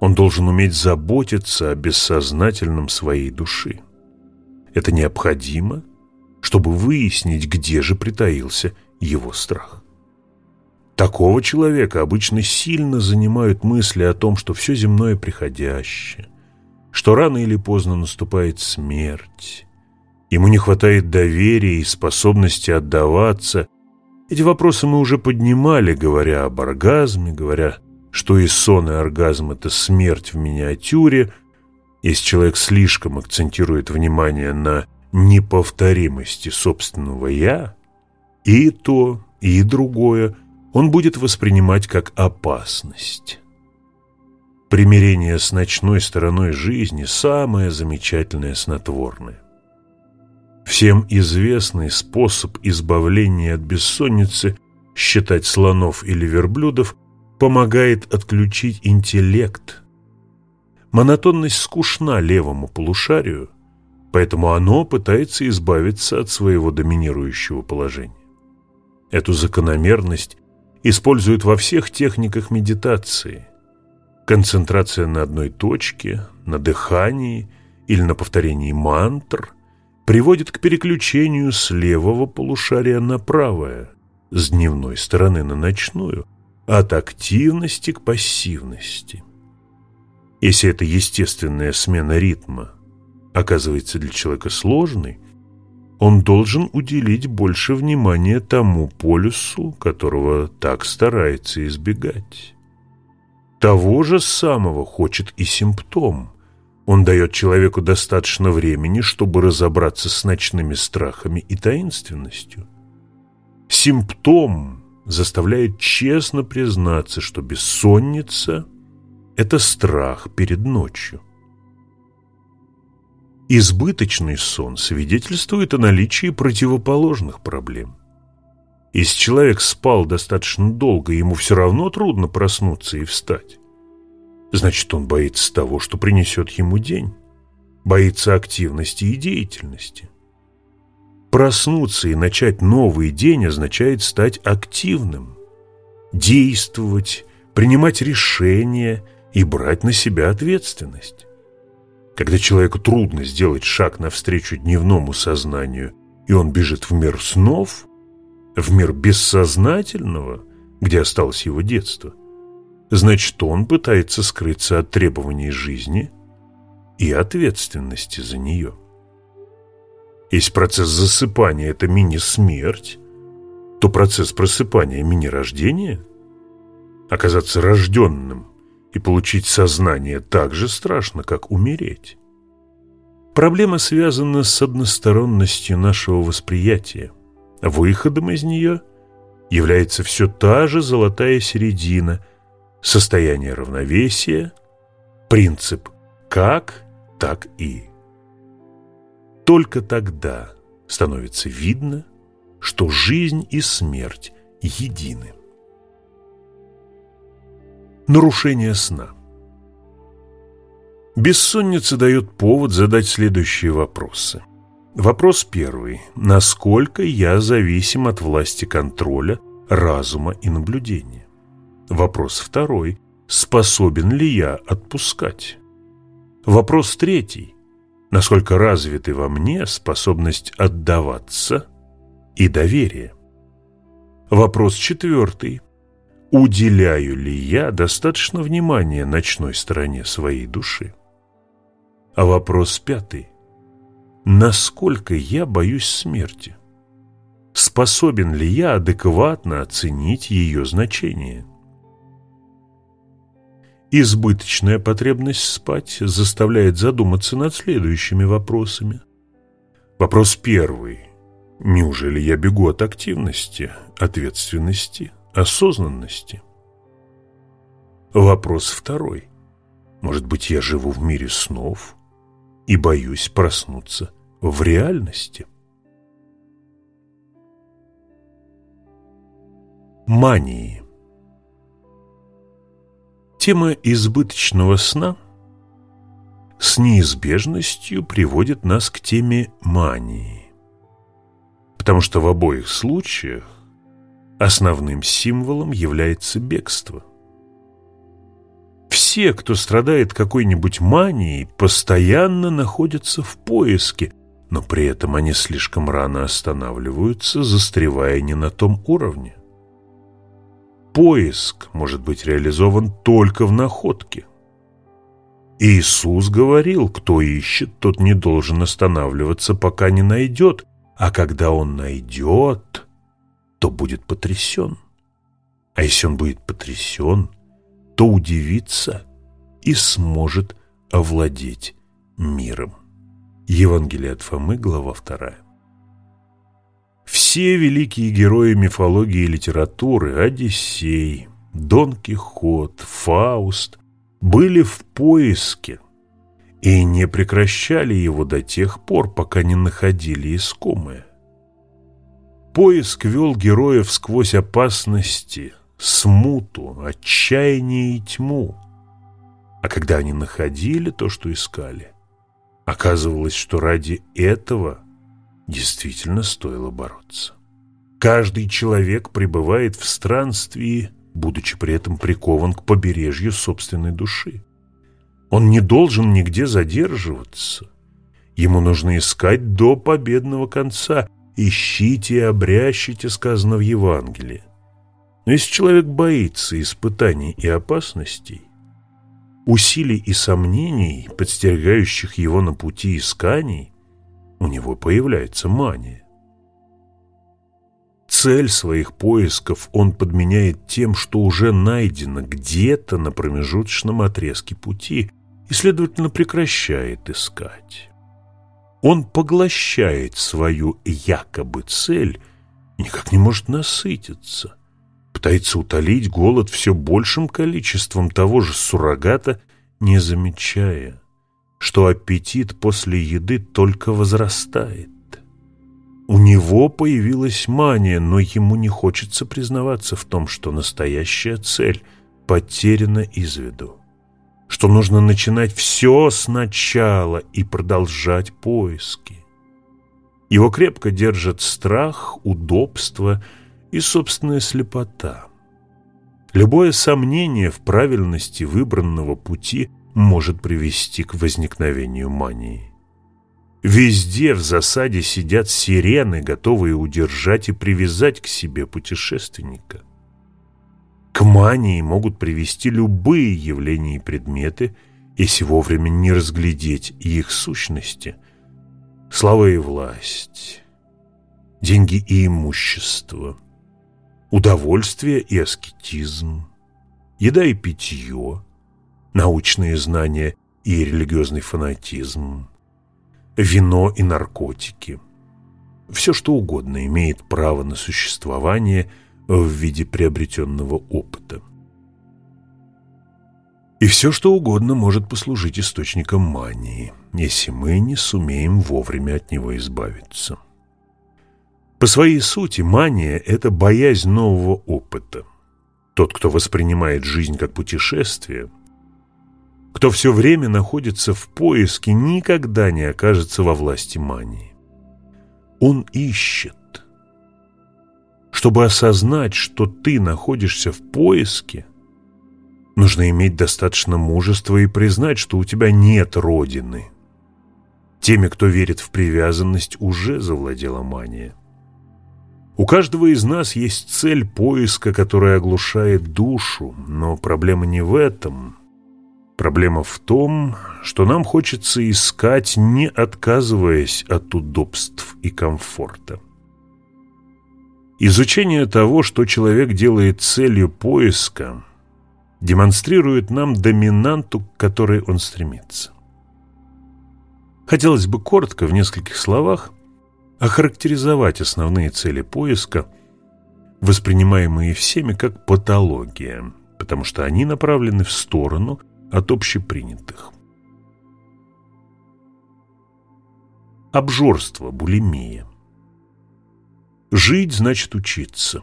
он должен уметь заботиться о бессознательном своей души. Это необходимо, чтобы выяснить, где же притаился его страх. Такого человека обычно сильно занимают мысли о том, что все земное приходящее – что рано или поздно наступает смерть. Ему не хватает доверия и способности отдаваться. Эти вопросы мы уже поднимали, говоря об оргазме, говоря, что и сон, и оргазм – это смерть в миниатюре. Если человек слишком акцентирует внимание на неповторимости собственного «я», и то, и другое он будет воспринимать как опасность. Примирение с ночной стороной жизни – самое замечательное снотворное. Всем известный способ избавления от бессонницы – считать слонов или верблюдов – помогает отключить интеллект. Монотонность скучна левому полушарию, поэтому оно пытается избавиться от своего доминирующего положения. Эту закономерность используют во всех техниках медитации – Концентрация на одной точке, на дыхании или на повторении мантр приводит к переключению с левого полушария на правое, с дневной стороны на ночную, от активности к пассивности. Если эта естественная смена ритма оказывается для человека сложной, он должен уделить больше внимания тому полюсу, которого так старается избегать. Того же самого хочет и симптом. Он дает человеку достаточно времени, чтобы разобраться с ночными страхами и таинственностью. Симптом заставляет честно признаться, что бессонница – это страх перед ночью. Избыточный сон свидетельствует о наличии противоположных проблем. Если человек спал достаточно долго, ему все равно трудно проснуться и встать. Значит, он боится того, что принесет ему день. Боится активности и деятельности. Проснуться и начать новый день означает стать активным. Действовать, принимать решения и брать на себя ответственность. Когда человеку трудно сделать шаг навстречу дневному сознанию, и он бежит в мир снов, в мир бессознательного, где осталось его детство, значит, он пытается скрыться от требований жизни и ответственности за нее. Если процесс засыпания – это мини-смерть, то процесс просыпания – мини-рождение. Оказаться рожденным и получить сознание так же страшно, как умереть. Проблема связана с односторонностью нашего восприятия. Выходом из нее является все та же золотая середина, состояние равновесия, принцип «как», так и. Только тогда становится видно, что жизнь и смерть едины. Нарушение сна Бессонница дает повод задать следующие вопросы. Вопрос первый. Насколько я зависим от власти контроля, разума и наблюдения? Вопрос второй. Способен ли я отпускать? Вопрос третий. Насколько развиты во мне способность отдаваться и доверие? Вопрос четвертый. Уделяю ли я достаточно внимания ночной стороне своей души? А вопрос пятый насколько я боюсь смерти. Способен ли я адекватно оценить ее значение? Избыточная потребность спать заставляет задуматься над следующими вопросами. Вопрос первый. Неужели я бегу от активности, ответственности, осознанности? Вопрос второй. Может быть, я живу в мире снов и боюсь проснуться в реальности. Мании Тема избыточного сна с неизбежностью приводит нас к теме мании. Потому что в обоих случаях основным символом является бегство. Все, кто страдает какой-нибудь манией, постоянно находятся в поиске, но при этом они слишком рано останавливаются, застревая не на том уровне. Поиск может быть реализован только в находке. Иисус говорил, кто ищет, тот не должен останавливаться, пока не найдет, а когда он найдет, то будет потрясен. А если он будет потрясен, то удивится и сможет овладеть миром. Евангелие от Фомы, глава 2. Все великие герои мифологии и литературы – Одиссей, Дон Кихот, Фауст – были в поиске и не прекращали его до тех пор, пока не находили искомое. Поиск вел героев сквозь опасности, смуту, отчаяние и тьму. А когда они находили то, что искали, оказывалось, что ради этого действительно стоило бороться. Каждый человек пребывает в странстве, будучи при этом прикован к побережью собственной души. Он не должен нигде задерживаться. Ему нужно искать до победного конца. «Ищите и обрящите», сказано в Евангелии. Но если человек боится испытаний и опасностей, усилий и сомнений, подстерегающих его на пути исканий, у него появляется мания. Цель своих поисков он подменяет тем, что уже найдено где-то на промежуточном отрезке пути и, следовательно, прекращает искать. Он поглощает свою якобы цель и никак не может насытиться пытается утолить голод все большим количеством того же суррогата, не замечая, что аппетит после еды только возрастает. У него появилась мания, но ему не хочется признаваться в том, что настоящая цель потеряна из виду, что нужно начинать все сначала и продолжать поиски. Его крепко держат страх, удобство – и собственная слепота. Любое сомнение в правильности выбранного пути может привести к возникновению мании. Везде в засаде сидят сирены, готовые удержать и привязать к себе путешественника. К мании могут привести любые явления и предметы, если вовремя не разглядеть их сущности. Слава и власть, деньги и имущество – удовольствие и аскетизм, еда и питье, научные знания и религиозный фанатизм, вино и наркотики. Все что угодно имеет право на существование в виде приобретенного опыта. И все что угодно может послужить источником мании, если мы не сумеем вовремя от него избавиться. По своей сути мания – это боязнь нового опыта. Тот, кто воспринимает жизнь как путешествие, кто все время находится в поиске, никогда не окажется во власти мании. Он ищет. Чтобы осознать, что ты находишься в поиске, нужно иметь достаточно мужества и признать, что у тебя нет родины. Теми, кто верит в привязанность, уже завладела мания. У каждого из нас есть цель поиска, которая оглушает душу, но проблема не в этом. Проблема в том, что нам хочется искать, не отказываясь от удобств и комфорта. Изучение того, что человек делает целью поиска, демонстрирует нам доминанту, к которой он стремится. Хотелось бы коротко, в нескольких словах, охарактеризовать основные цели поиска, воспринимаемые всеми как патология, потому что они направлены в сторону от общепринятых. Обжорство, булимия. Жить значит учиться.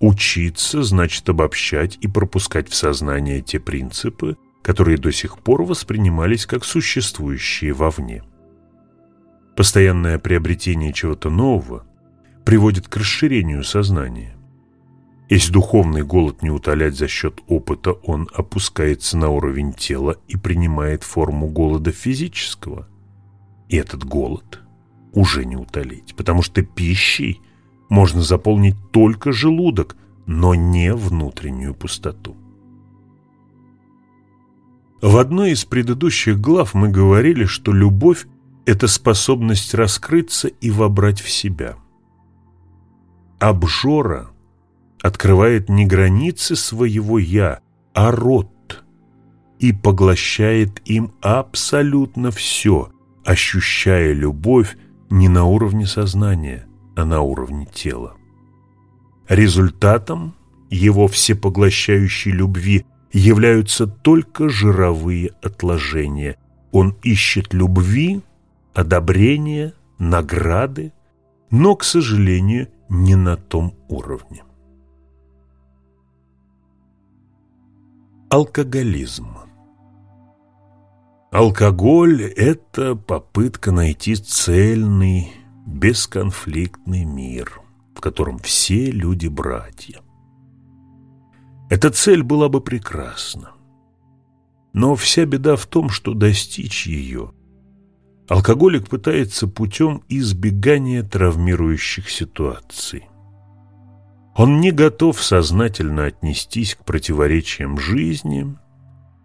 Учиться значит обобщать и пропускать в сознание те принципы, которые до сих пор воспринимались как существующие вовне. Постоянное приобретение чего-то нового приводит к расширению сознания. Если духовный голод не утолять за счет опыта, он опускается на уровень тела и принимает форму голода физического. И этот голод уже не утолить, потому что пищей можно заполнить только желудок, но не внутреннюю пустоту. В одной из предыдущих глав мы говорили, что любовь – это способность раскрыться и вобрать в себя. Обжора открывает не границы своего «я», а рот и поглощает им абсолютно все, ощущая любовь не на уровне сознания, а на уровне тела. Результатом его всепоглощающей любви являются только жировые отложения. Он ищет любви, одобрения, награды, но, к сожалению, не на том уровне. Алкоголизм Алкоголь – это попытка найти цельный, бесконфликтный мир, в котором все люди – братья. Эта цель была бы прекрасна. Но вся беда в том, что достичь ее алкоголик пытается путем избегания травмирующих ситуаций. Он не готов сознательно отнестись к противоречиям жизни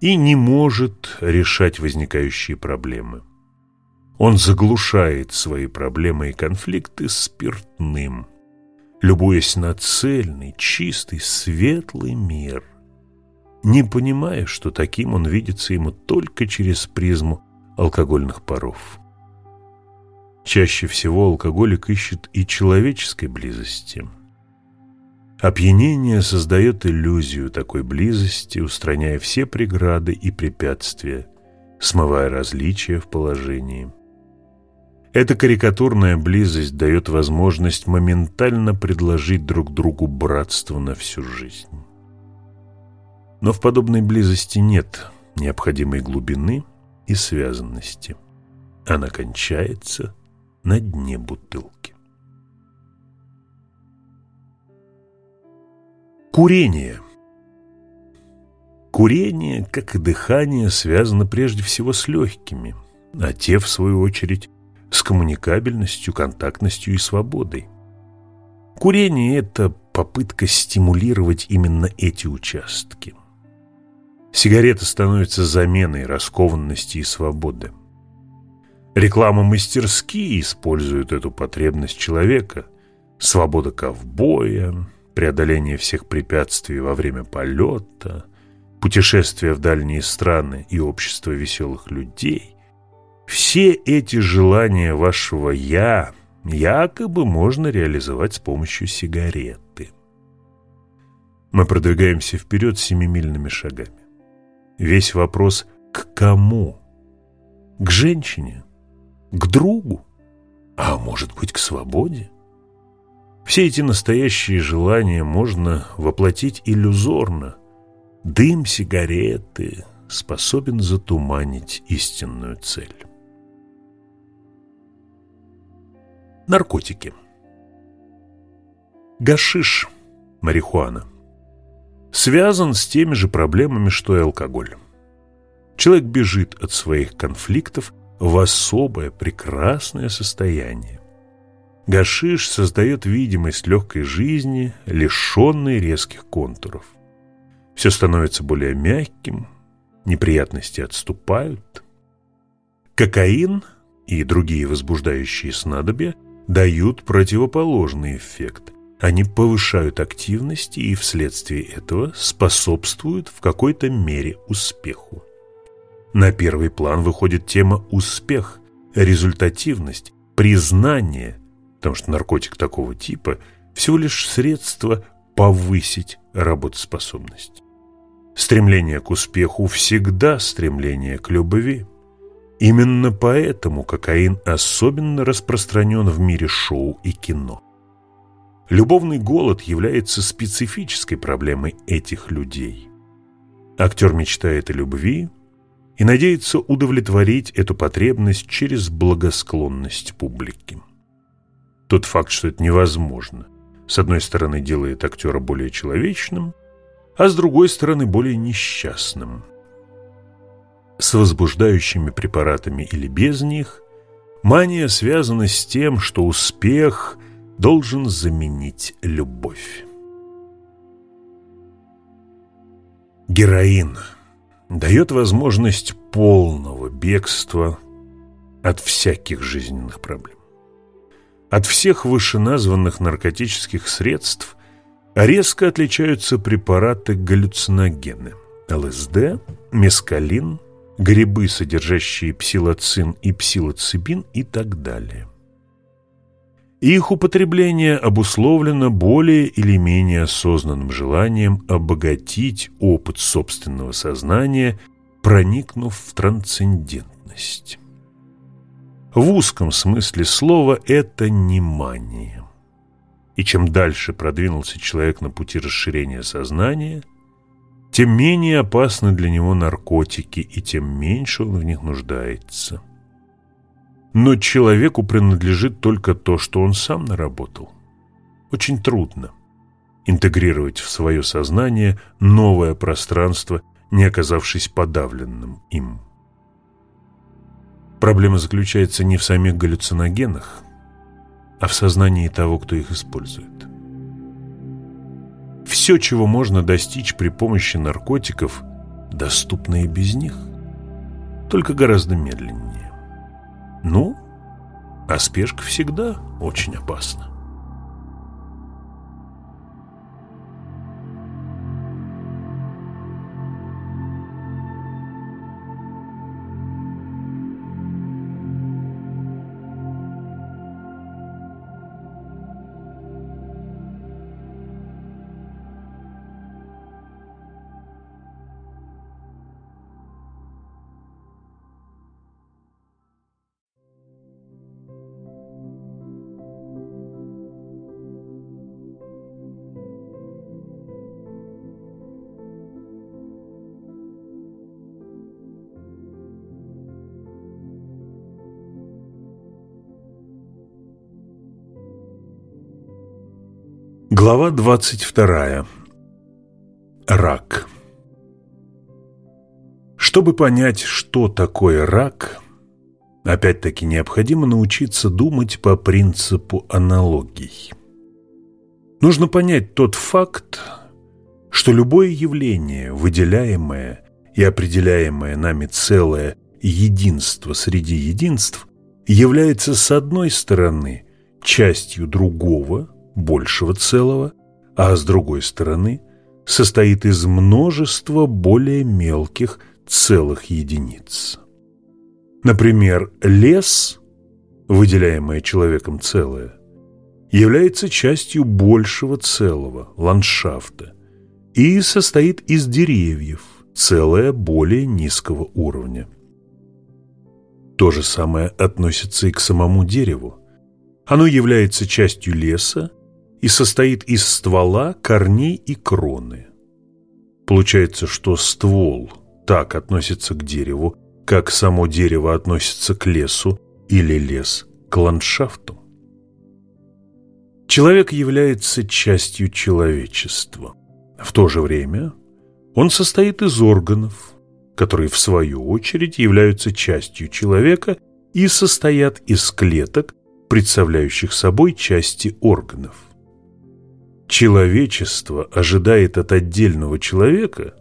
и не может решать возникающие проблемы. Он заглушает свои проблемы и конфликты спиртным – любуясь на цельный, чистый, светлый мир, не понимая, что таким он видится ему только через призму алкогольных паров. Чаще всего алкоголик ищет и человеческой близости. Опьянение создает иллюзию такой близости, устраняя все преграды и препятствия, смывая различия в положении. Эта карикатурная близость дает возможность моментально предложить друг другу братство на всю жизнь. Но в подобной близости нет необходимой глубины и связанности. Она кончается на дне бутылки. Курение. Курение, как и дыхание, связано прежде всего с легкими, а те, в свою очередь, с коммуникабельностью, контактностью и свободой. Курение – это попытка стимулировать именно эти участки. Сигарета становится заменой раскованности и свободы. Реклама мастерски использует эту потребность человека. Свобода ковбоя, преодоление всех препятствий во время полета, путешествия в дальние страны и общество веселых людей, все эти желания вашего «я» якобы можно реализовать с помощью сигареты. Мы продвигаемся вперед семимильными шагами. Весь вопрос «к кому?» К женщине? К другу? А может быть, к свободе? Все эти настоящие желания можно воплотить иллюзорно. Дым сигареты способен затуманить истинную цель. Наркотики. Гашиш, марихуана, связан с теми же проблемами, что и алкоголь. Человек бежит от своих конфликтов в особое прекрасное состояние. Гашиш создает видимость легкой жизни, лишенной резких контуров. Все становится более мягким, неприятности отступают. Кокаин и другие возбуждающие снадобья – дают противоположный эффект. Они повышают активность и вследствие этого способствуют в какой-то мере успеху. На первый план выходит тема «успех», результативность, признание, потому что наркотик такого типа всего лишь средство повысить работоспособность. Стремление к успеху всегда стремление к любви. Именно поэтому кокаин особенно распространен в мире шоу и кино. Любовный голод является специфической проблемой этих людей. Актер мечтает о любви и надеется удовлетворить эту потребность через благосклонность публики. Тот факт, что это невозможно, с одной стороны делает актера более человечным, а с другой стороны более несчастным. С возбуждающими препаратами или без них мания связана с тем, что успех должен заменить любовь. Героин дает возможность полного бегства от всяких жизненных проблем. От всех вышеназванных наркотических средств резко отличаются препараты-галлюциногены – ЛСД, мескалин, грибы, содержащие псилоцин и псилоцибин и так далее. Их употребление обусловлено более или менее осознанным желанием обогатить опыт собственного сознания, проникнув в трансцендентность. В узком смысле слова это не мания. И чем дальше продвинулся человек на пути расширения сознания, тем менее опасны для него наркотики и тем меньше он в них нуждается. Но человеку принадлежит только то, что он сам наработал. Очень трудно интегрировать в свое сознание новое пространство, не оказавшись подавленным им. Проблема заключается не в самих галлюциногенах, а в сознании того, кто их использует. Все, чего можно достичь при помощи наркотиков, доступно и без них, только гораздо медленнее. Ну, а спешка всегда очень опасна. Глава 22. Рак. Чтобы понять, что такое рак, опять-таки необходимо научиться думать по принципу аналогий. Нужно понять тот факт, что любое явление, выделяемое и определяемое нами целое единство среди единств, является с одной стороны частью другого – большего целого, а с другой стороны состоит из множества более мелких целых единиц. Например, лес, выделяемое человеком целое, является частью большего целого, ландшафта, и состоит из деревьев, целое более низкого уровня. То же самое относится и к самому дереву. Оно является частью леса и состоит из ствола, корней и кроны. Получается, что ствол так относится к дереву, как само дерево относится к лесу или лес к ландшафту. Человек является частью человечества. В то же время он состоит из органов, которые в свою очередь являются частью человека и состоят из клеток, представляющих собой части органов. Человечество ожидает от отдельного человека,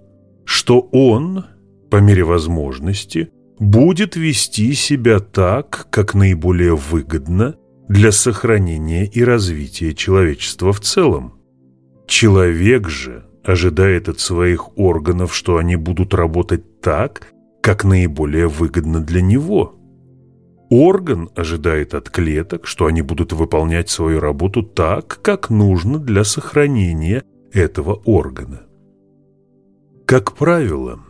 что он, по мере возможности, будет вести себя так, как наиболее выгодно для сохранения и развития человечества в целом. Человек же ожидает от своих органов, что они будут работать так, как наиболее выгодно для него. Орган ожидает от клеток, что они будут выполнять свою работу так, как нужно для сохранения этого органа. Как правило,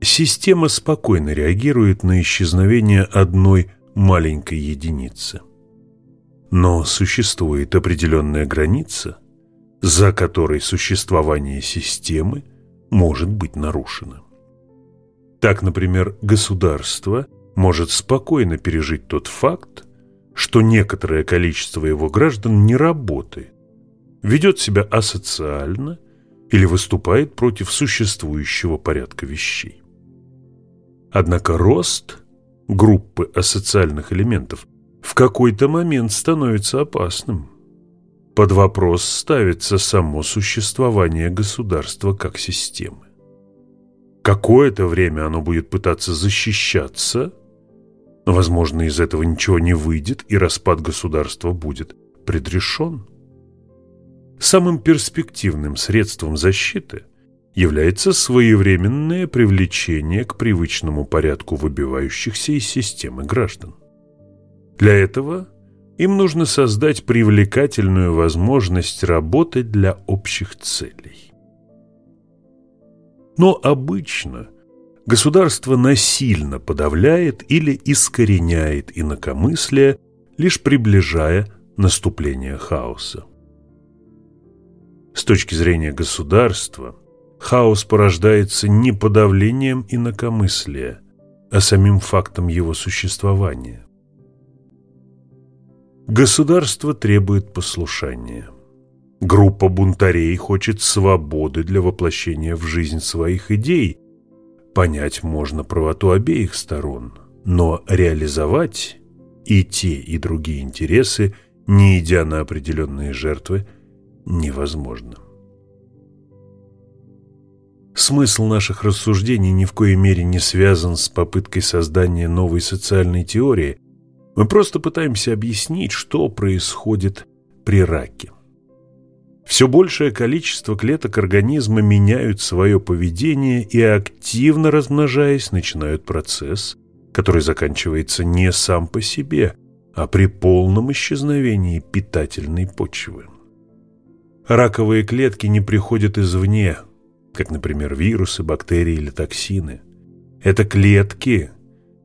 система спокойно реагирует на исчезновение одной маленькой единицы. Но существует определенная граница, за которой существование системы может быть нарушено. Так, например, государство может спокойно пережить тот факт, что некоторое количество его граждан не работает, ведет себя асоциально или выступает против существующего порядка вещей. Однако рост группы асоциальных элементов в какой-то момент становится опасным. Под вопрос ставится само существование государства как системы. Какое-то время оно будет пытаться защищаться, возможно, из этого ничего не выйдет, и распад государства будет предрешен. Самым перспективным средством защиты является своевременное привлечение к привычному порядку выбивающихся из системы граждан. Для этого им нужно создать привлекательную возможность работать для общих целей. Но обычно государство насильно подавляет или искореняет инакомыслие, лишь приближая наступление хаоса. С точки зрения государства, хаос порождается не подавлением инакомыслия, а самим фактом его существования. Государство требует послушания. Группа бунтарей хочет свободы для воплощения в жизнь своих идей. Понять можно правоту обеих сторон, но реализовать и те, и другие интересы, не идя на определенные жертвы, невозможно. Смысл наших рассуждений ни в коей мере не связан с попыткой создания новой социальной теории – мы просто пытаемся объяснить, что происходит при раке. Все большее количество клеток организма меняют свое поведение и, активно размножаясь, начинают процесс, который заканчивается не сам по себе, а при полном исчезновении питательной почвы. Раковые клетки не приходят извне, как, например, вирусы, бактерии или токсины. Это клетки,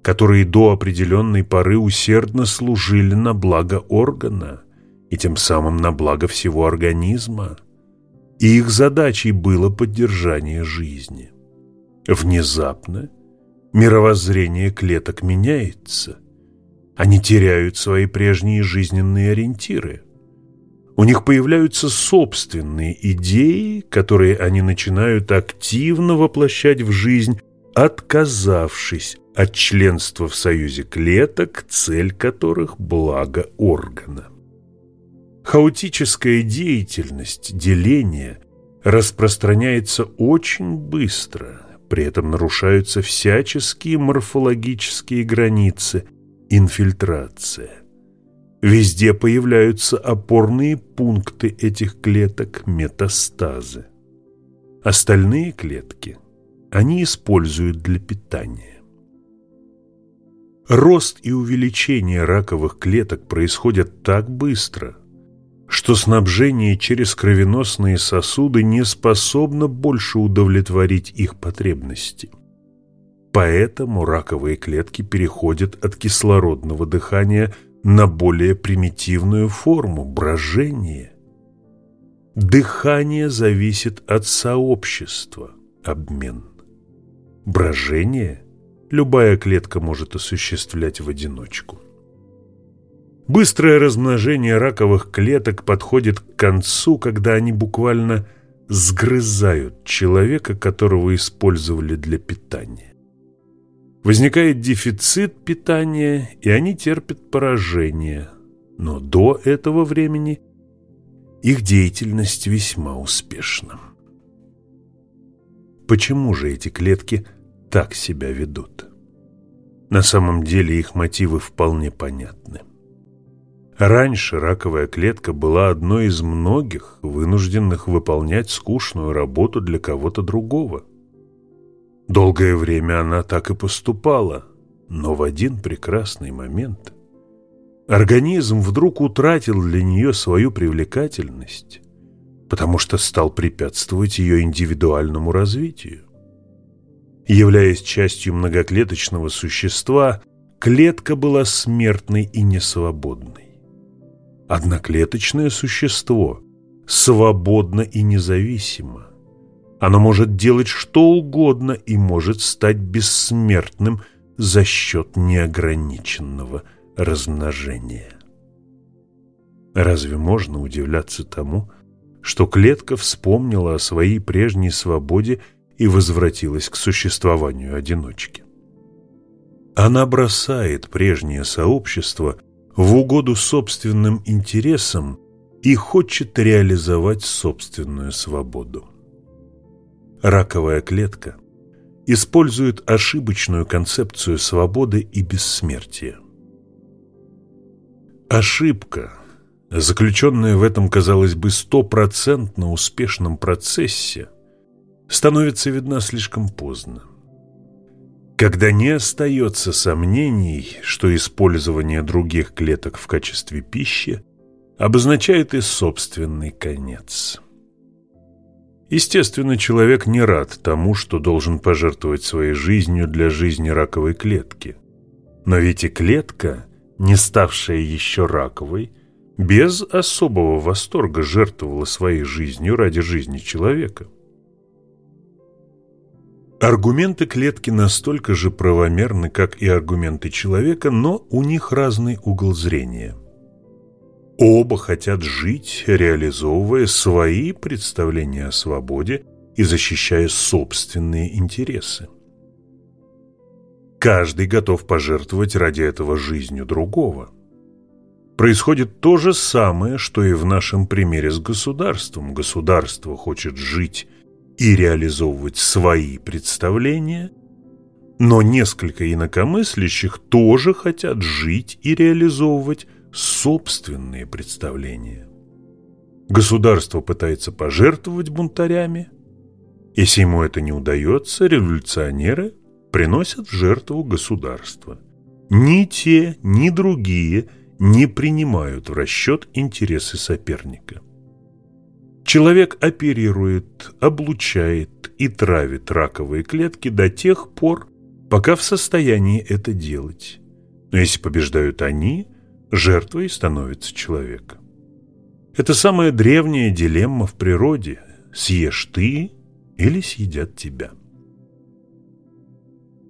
которые до определенной поры усердно служили на благо органа и тем самым на благо всего организма. И их задачей было поддержание жизни. Внезапно мировоззрение клеток меняется. Они теряют свои прежние жизненные ориентиры. У них появляются собственные идеи, которые они начинают активно воплощать в жизнь, отказавшись от членства в союзе клеток, цель которых – благо органа. Хаотическая деятельность, деление распространяется очень быстро, при этом нарушаются всяческие морфологические границы, инфильтрация. Везде появляются опорные пункты этих клеток, метастазы. Остальные клетки они используют для питания. Рост и увеличение раковых клеток происходят так быстро, что снабжение через кровеносные сосуды не способно больше удовлетворить их потребности. Поэтому раковые клетки переходят от кислородного дыхания на более примитивную форму – брожение. Дыхание зависит от сообщества – обмен. Брожение – любая клетка может осуществлять в одиночку. Быстрое размножение раковых клеток подходит к концу, когда они буквально сгрызают человека, которого использовали для питания. Возникает дефицит питания, и они терпят поражение, но до этого времени их деятельность весьма успешна. Почему же эти клетки так себя ведут. На самом деле их мотивы вполне понятны. Раньше раковая клетка была одной из многих, вынужденных выполнять скучную работу для кого-то другого. Долгое время она так и поступала, но в один прекрасный момент организм вдруг утратил для нее свою привлекательность, потому что стал препятствовать ее индивидуальному развитию. Являясь частью многоклеточного существа, клетка была смертной и несвободной. Одноклеточное существо свободно и независимо. Оно может делать что угодно и может стать бессмертным за счет неограниченного размножения. Разве можно удивляться тому, что клетка вспомнила о своей прежней свободе и возвратилась к существованию одиночки? Она бросает прежнее сообщество в угоду собственным интересам и хочет реализовать собственную свободу. Раковая клетка использует ошибочную концепцию свободы и бессмертия. Ошибка, заключенная в этом, казалось бы, стопроцентно успешном процессе, становится видна слишком поздно. Когда не остается сомнений, что использование других клеток в качестве пищи обозначает и собственный конец. Естественно, человек не рад тому, что должен пожертвовать своей жизнью для жизни раковой клетки. Но ведь и клетка, не ставшая еще раковой, без особого восторга жертвовала своей жизнью ради жизни человека. Аргументы клетки настолько же правомерны, как и аргументы человека, но у них разный угол зрения. Оба хотят жить, реализовывая свои представления о свободе и защищая собственные интересы. Каждый готов пожертвовать ради этого жизнью другого. Происходит то же самое, что и в нашем примере с государством. Государство хочет жить и реализовывать свои представления, но несколько инакомыслящих тоже хотят жить и реализовывать собственные представления. Государство пытается пожертвовать бунтарями. Если ему это не удается, революционеры приносят в жертву государства. Ни те, ни другие не принимают в расчет интересы соперника. Человек оперирует, облучает и травит раковые клетки до тех пор, пока в состоянии это делать. Но если побеждают они, жертвой становится человек. Это самая древняя дилемма в природе – съешь ты или съедят тебя.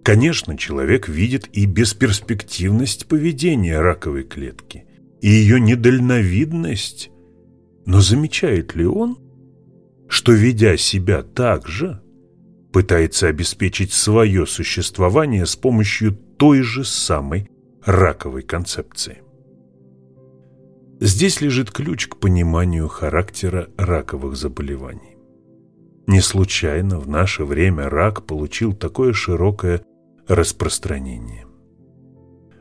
Конечно, человек видит и бесперспективность поведения раковой клетки, и ее недальновидность но замечает ли он, что, ведя себя так же, пытается обеспечить свое существование с помощью той же самой раковой концепции? Здесь лежит ключ к пониманию характера раковых заболеваний. Не случайно в наше время рак получил такое широкое распространение.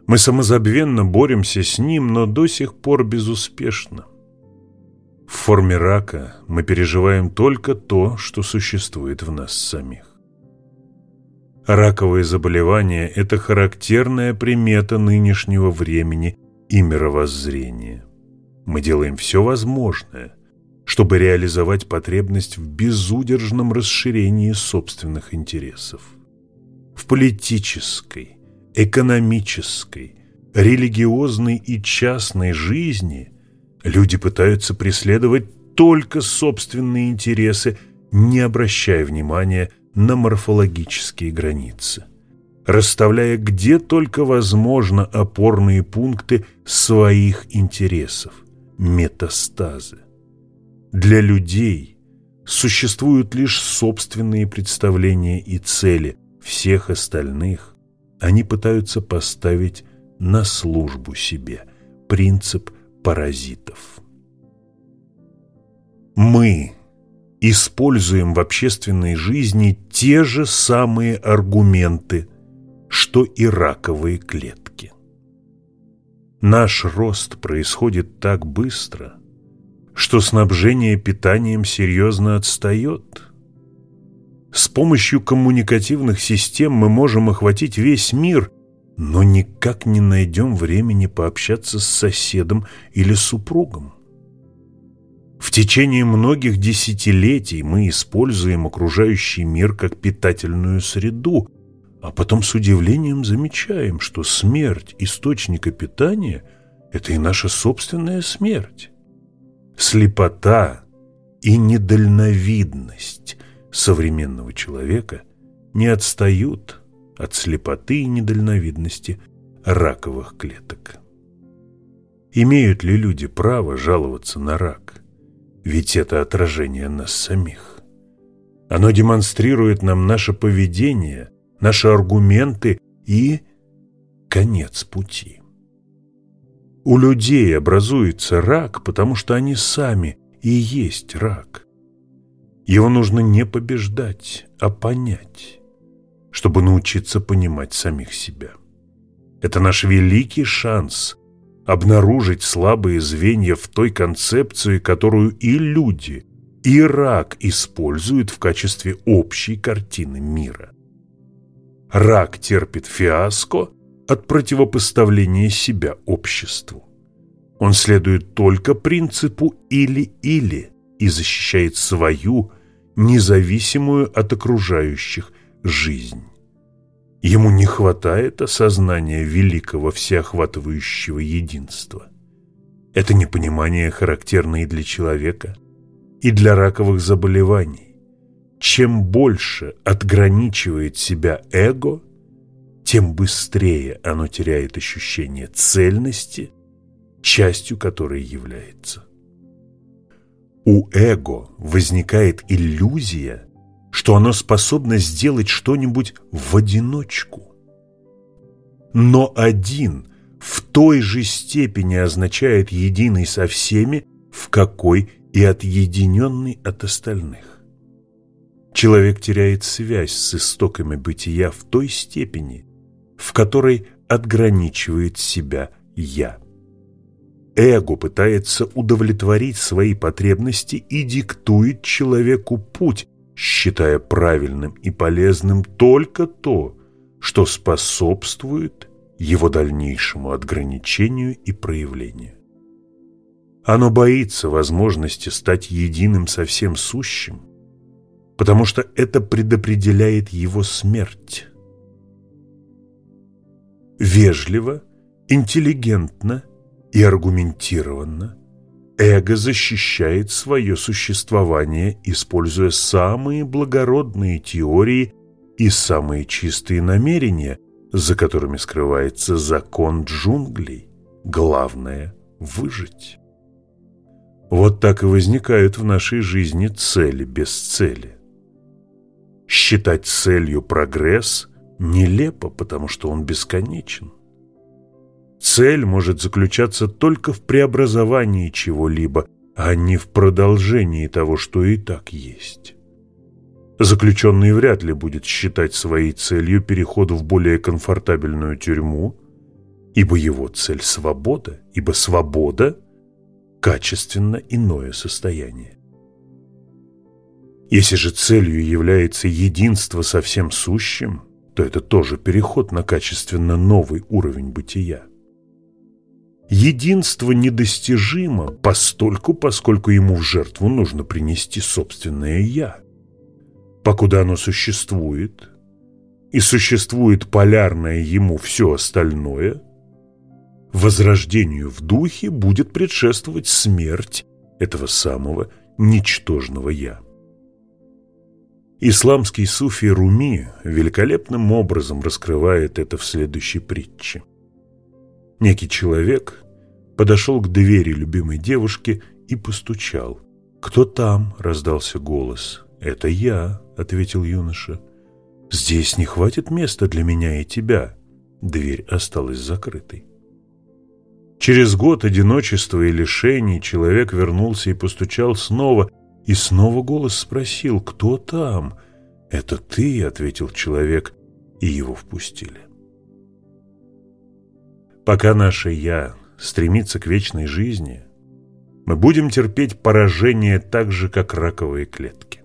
Мы самозабвенно боремся с ним, но до сих пор безуспешно. В форме рака мы переживаем только то, что существует в нас самих. Раковые заболевания – это характерная примета нынешнего времени и мировоззрения. Мы делаем все возможное, чтобы реализовать потребность в безудержном расширении собственных интересов. В политической, экономической, религиозной и частной жизни Люди пытаются преследовать только собственные интересы, не обращая внимания на морфологические границы, расставляя где только возможно опорные пункты своих интересов, метастазы. Для людей существуют лишь собственные представления и цели, всех остальных они пытаются поставить на службу себе. Принцип – паразитов. Мы используем в общественной жизни те же самые аргументы, что и раковые клетки. Наш рост происходит так быстро, что снабжение питанием серьезно отстает. С помощью коммуникативных систем мы можем охватить весь мир – но никак не найдем времени пообщаться с соседом или супругом. В течение многих десятилетий мы используем окружающий мир как питательную среду, а потом с удивлением замечаем, что смерть источника питания – это и наша собственная смерть. Слепота и недальновидность современного человека не отстают от слепоты и недальновидности раковых клеток. Имеют ли люди право жаловаться на рак? Ведь это отражение нас самих. Оно демонстрирует нам наше поведение, наши аргументы и конец пути. У людей образуется рак, потому что они сами и есть рак. Его нужно не побеждать, а понять, чтобы научиться понимать самих себя. Это наш великий шанс обнаружить слабые звенья в той концепции, которую и люди, и рак используют в качестве общей картины мира. Рак терпит фиаско от противопоставления себя обществу. Он следует только принципу «или-или» и защищает свою, независимую от окружающих, жизнь. Ему не хватает осознания великого всеохватывающего единства. Это непонимание характерно и для человека, и для раковых заболеваний. Чем больше отграничивает себя эго, тем быстрее оно теряет ощущение цельности, частью которой является. У эго возникает иллюзия, что оно способно сделать что-нибудь в одиночку. Но один в той же степени означает единый со всеми, в какой и отъединенный от остальных. Человек теряет связь с истоками бытия в той степени, в которой отграничивает себя «я». Эго пытается удовлетворить свои потребности и диктует человеку путь, считая правильным и полезным только то, что способствует его дальнейшему отграничению и проявлению. Оно боится возможности стать единым со всем сущим, потому что это предопределяет его смерть вежливо, интеллигентно и аргументированно эго защищает свое существование, используя самые благородные теории и самые чистые намерения, за которыми скрывается закон джунглей. Главное – выжить. Вот так и возникают в нашей жизни цели без цели. Считать целью прогресс – нелепо, потому что он бесконечен. Цель может заключаться только в преобразовании чего-либо, а не в продолжении того, что и так есть. Заключенный вряд ли будет считать своей целью переход в более комфортабельную тюрьму, ибо его цель – свобода, ибо свобода – качественно иное состояние. Если же целью является единство со всем сущим – то это тоже переход на качественно новый уровень бытия. Единство недостижимо постольку, поскольку ему в жертву нужно принести собственное «я». Покуда оно существует, и существует полярное ему все остальное, возрождению в духе будет предшествовать смерть этого самого ничтожного «я». Исламский суфи Руми великолепным образом раскрывает это в следующей притче. Некий человек подошел к двери любимой девушки и постучал. «Кто там?» – раздался голос. «Это я», – ответил юноша. «Здесь не хватит места для меня и тебя». Дверь осталась закрытой. Через год одиночества и лишений человек вернулся и постучал снова – и снова голос спросил, кто там? «Это ты», — ответил человек, и его впустили. Пока наше «я» стремится к вечной жизни, мы будем терпеть поражение так же, как раковые клетки.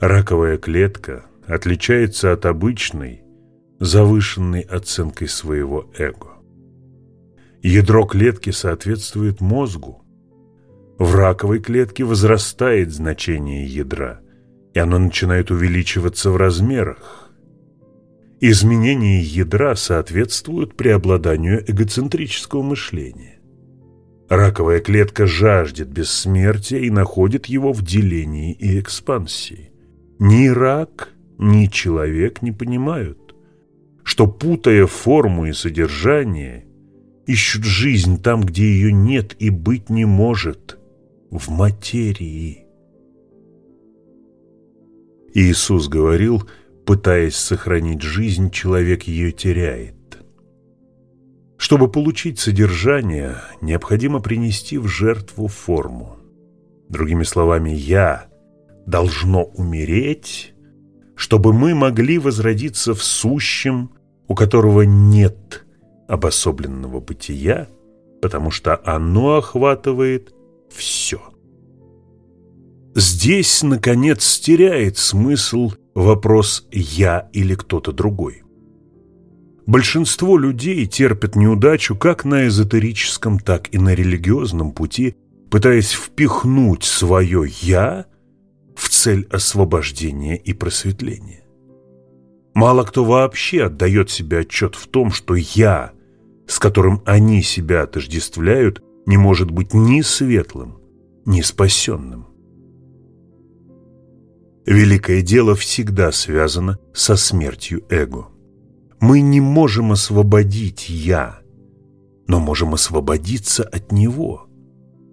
Раковая клетка отличается от обычной завышенной оценкой своего эго. Ядро клетки соответствует мозгу, в раковой клетке возрастает значение ядра, и оно начинает увеличиваться в размерах. Изменения ядра соответствуют преобладанию эгоцентрического мышления. Раковая клетка жаждет бессмертия и находит его в делении и экспансии. Ни рак, ни человек не понимают, что, путая форму и содержание, ищут жизнь там, где ее нет и быть не может, в материи. Иисус говорил, пытаясь сохранить жизнь, человек ее теряет. Чтобы получить содержание, необходимо принести в жертву форму. Другими словами, «я» должно умереть, чтобы мы могли возродиться в сущем, у которого нет обособленного бытия, потому что оно охватывает все. Здесь, наконец, теряет смысл вопрос «я» или кто-то другой. Большинство людей терпят неудачу как на эзотерическом, так и на религиозном пути, пытаясь впихнуть свое «я» в цель освобождения и просветления. Мало кто вообще отдает себе отчет в том, что «я», с которым они себя отождествляют, не может быть ни светлым, ни спасенным. Великое дело всегда связано со смертью эго. Мы не можем освободить «я», но можем освободиться от него.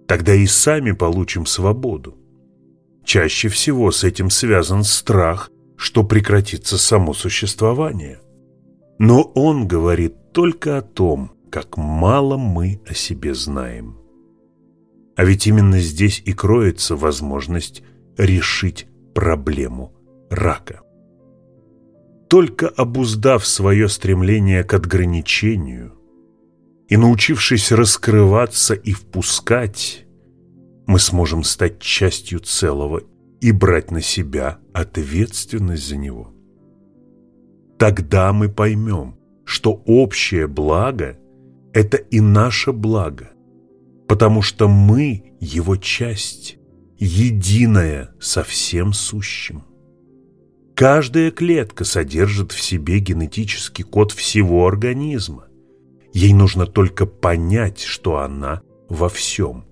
Тогда и сами получим свободу. Чаще всего с этим связан страх, что прекратится само существование. Но он говорит только о том, как мало мы о себе знаем. А ведь именно здесь и кроется возможность решить проблему рака. Только обуздав свое стремление к отграничению и научившись раскрываться и впускать, мы сможем стать частью целого и брать на себя ответственность за него. Тогда мы поймем, что общее благо – это и наше благо, потому что мы его часть, единая со всем сущим. Каждая клетка содержит в себе генетический код всего организма. Ей нужно только понять, что она во всем.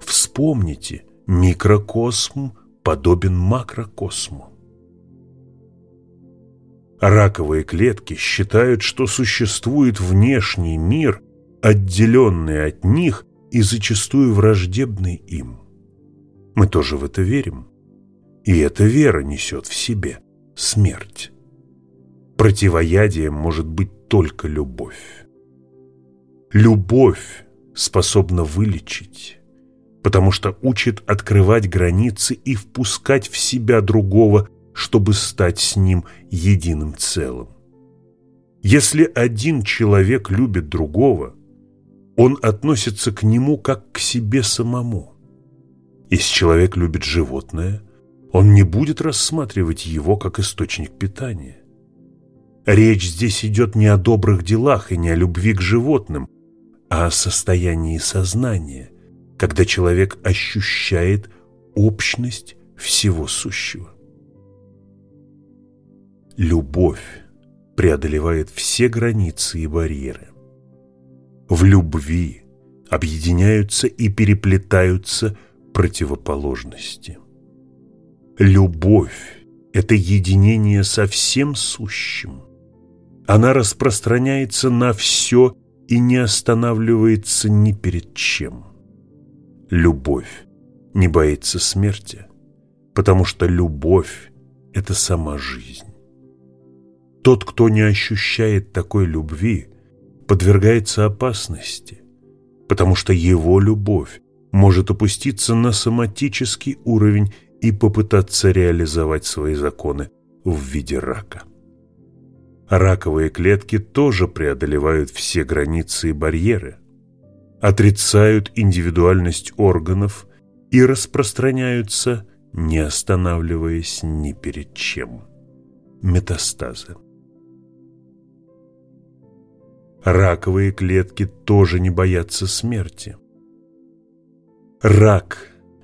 Вспомните, микрокосм подобен макрокосму. Раковые клетки считают, что существует внешний мир, отделенный от них и зачастую враждебный им. Мы тоже в это верим. И эта вера несет в себе смерть. Противоядием может быть только любовь. Любовь способна вылечить, потому что учит открывать границы и впускать в себя другого, чтобы стать с ним единым целым. Если один человек любит другого, он относится к нему как к себе самому. Если человек любит животное, он не будет рассматривать его как источник питания. Речь здесь идет не о добрых делах и не о любви к животным, а о состоянии сознания, когда человек ощущает общность всего сущего. Любовь преодолевает все границы и барьеры. В любви объединяются и переплетаются противоположности. Любовь – это единение со всем сущим. Она распространяется на все и не останавливается ни перед чем. Любовь не боится смерти, потому что любовь – это сама жизнь. Тот, кто не ощущает такой любви, подвергается опасности, потому что его любовь может опуститься на соматический уровень и попытаться реализовать свои законы в виде рака. Раковые клетки тоже преодолевают все границы и барьеры, отрицают индивидуальность органов и распространяются, не останавливаясь ни перед чем. Метастазы. Раковые клетки тоже не боятся смерти. Рак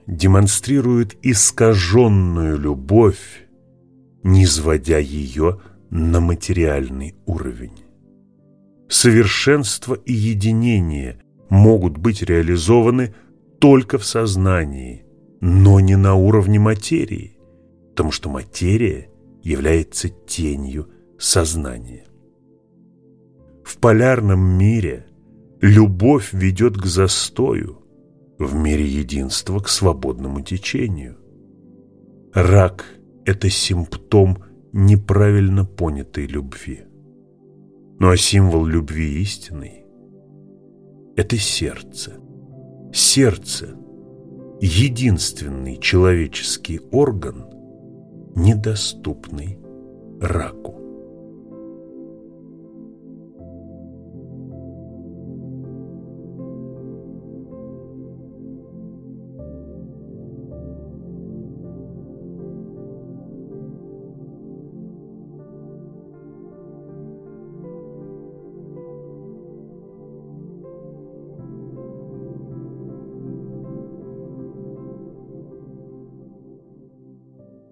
демонстрирует искаженную любовь, низводя ее на материальный уровень. Совершенство и единение могут быть реализованы только в сознании, но не на уровне материи, потому что материя является тенью сознания. В полярном мире любовь ведет к застою, в мире единства к свободному течению. Рак – это симптом неправильно понятой любви. Ну а символ любви истинной – это сердце. Сердце – единственный человеческий орган, недоступный раку.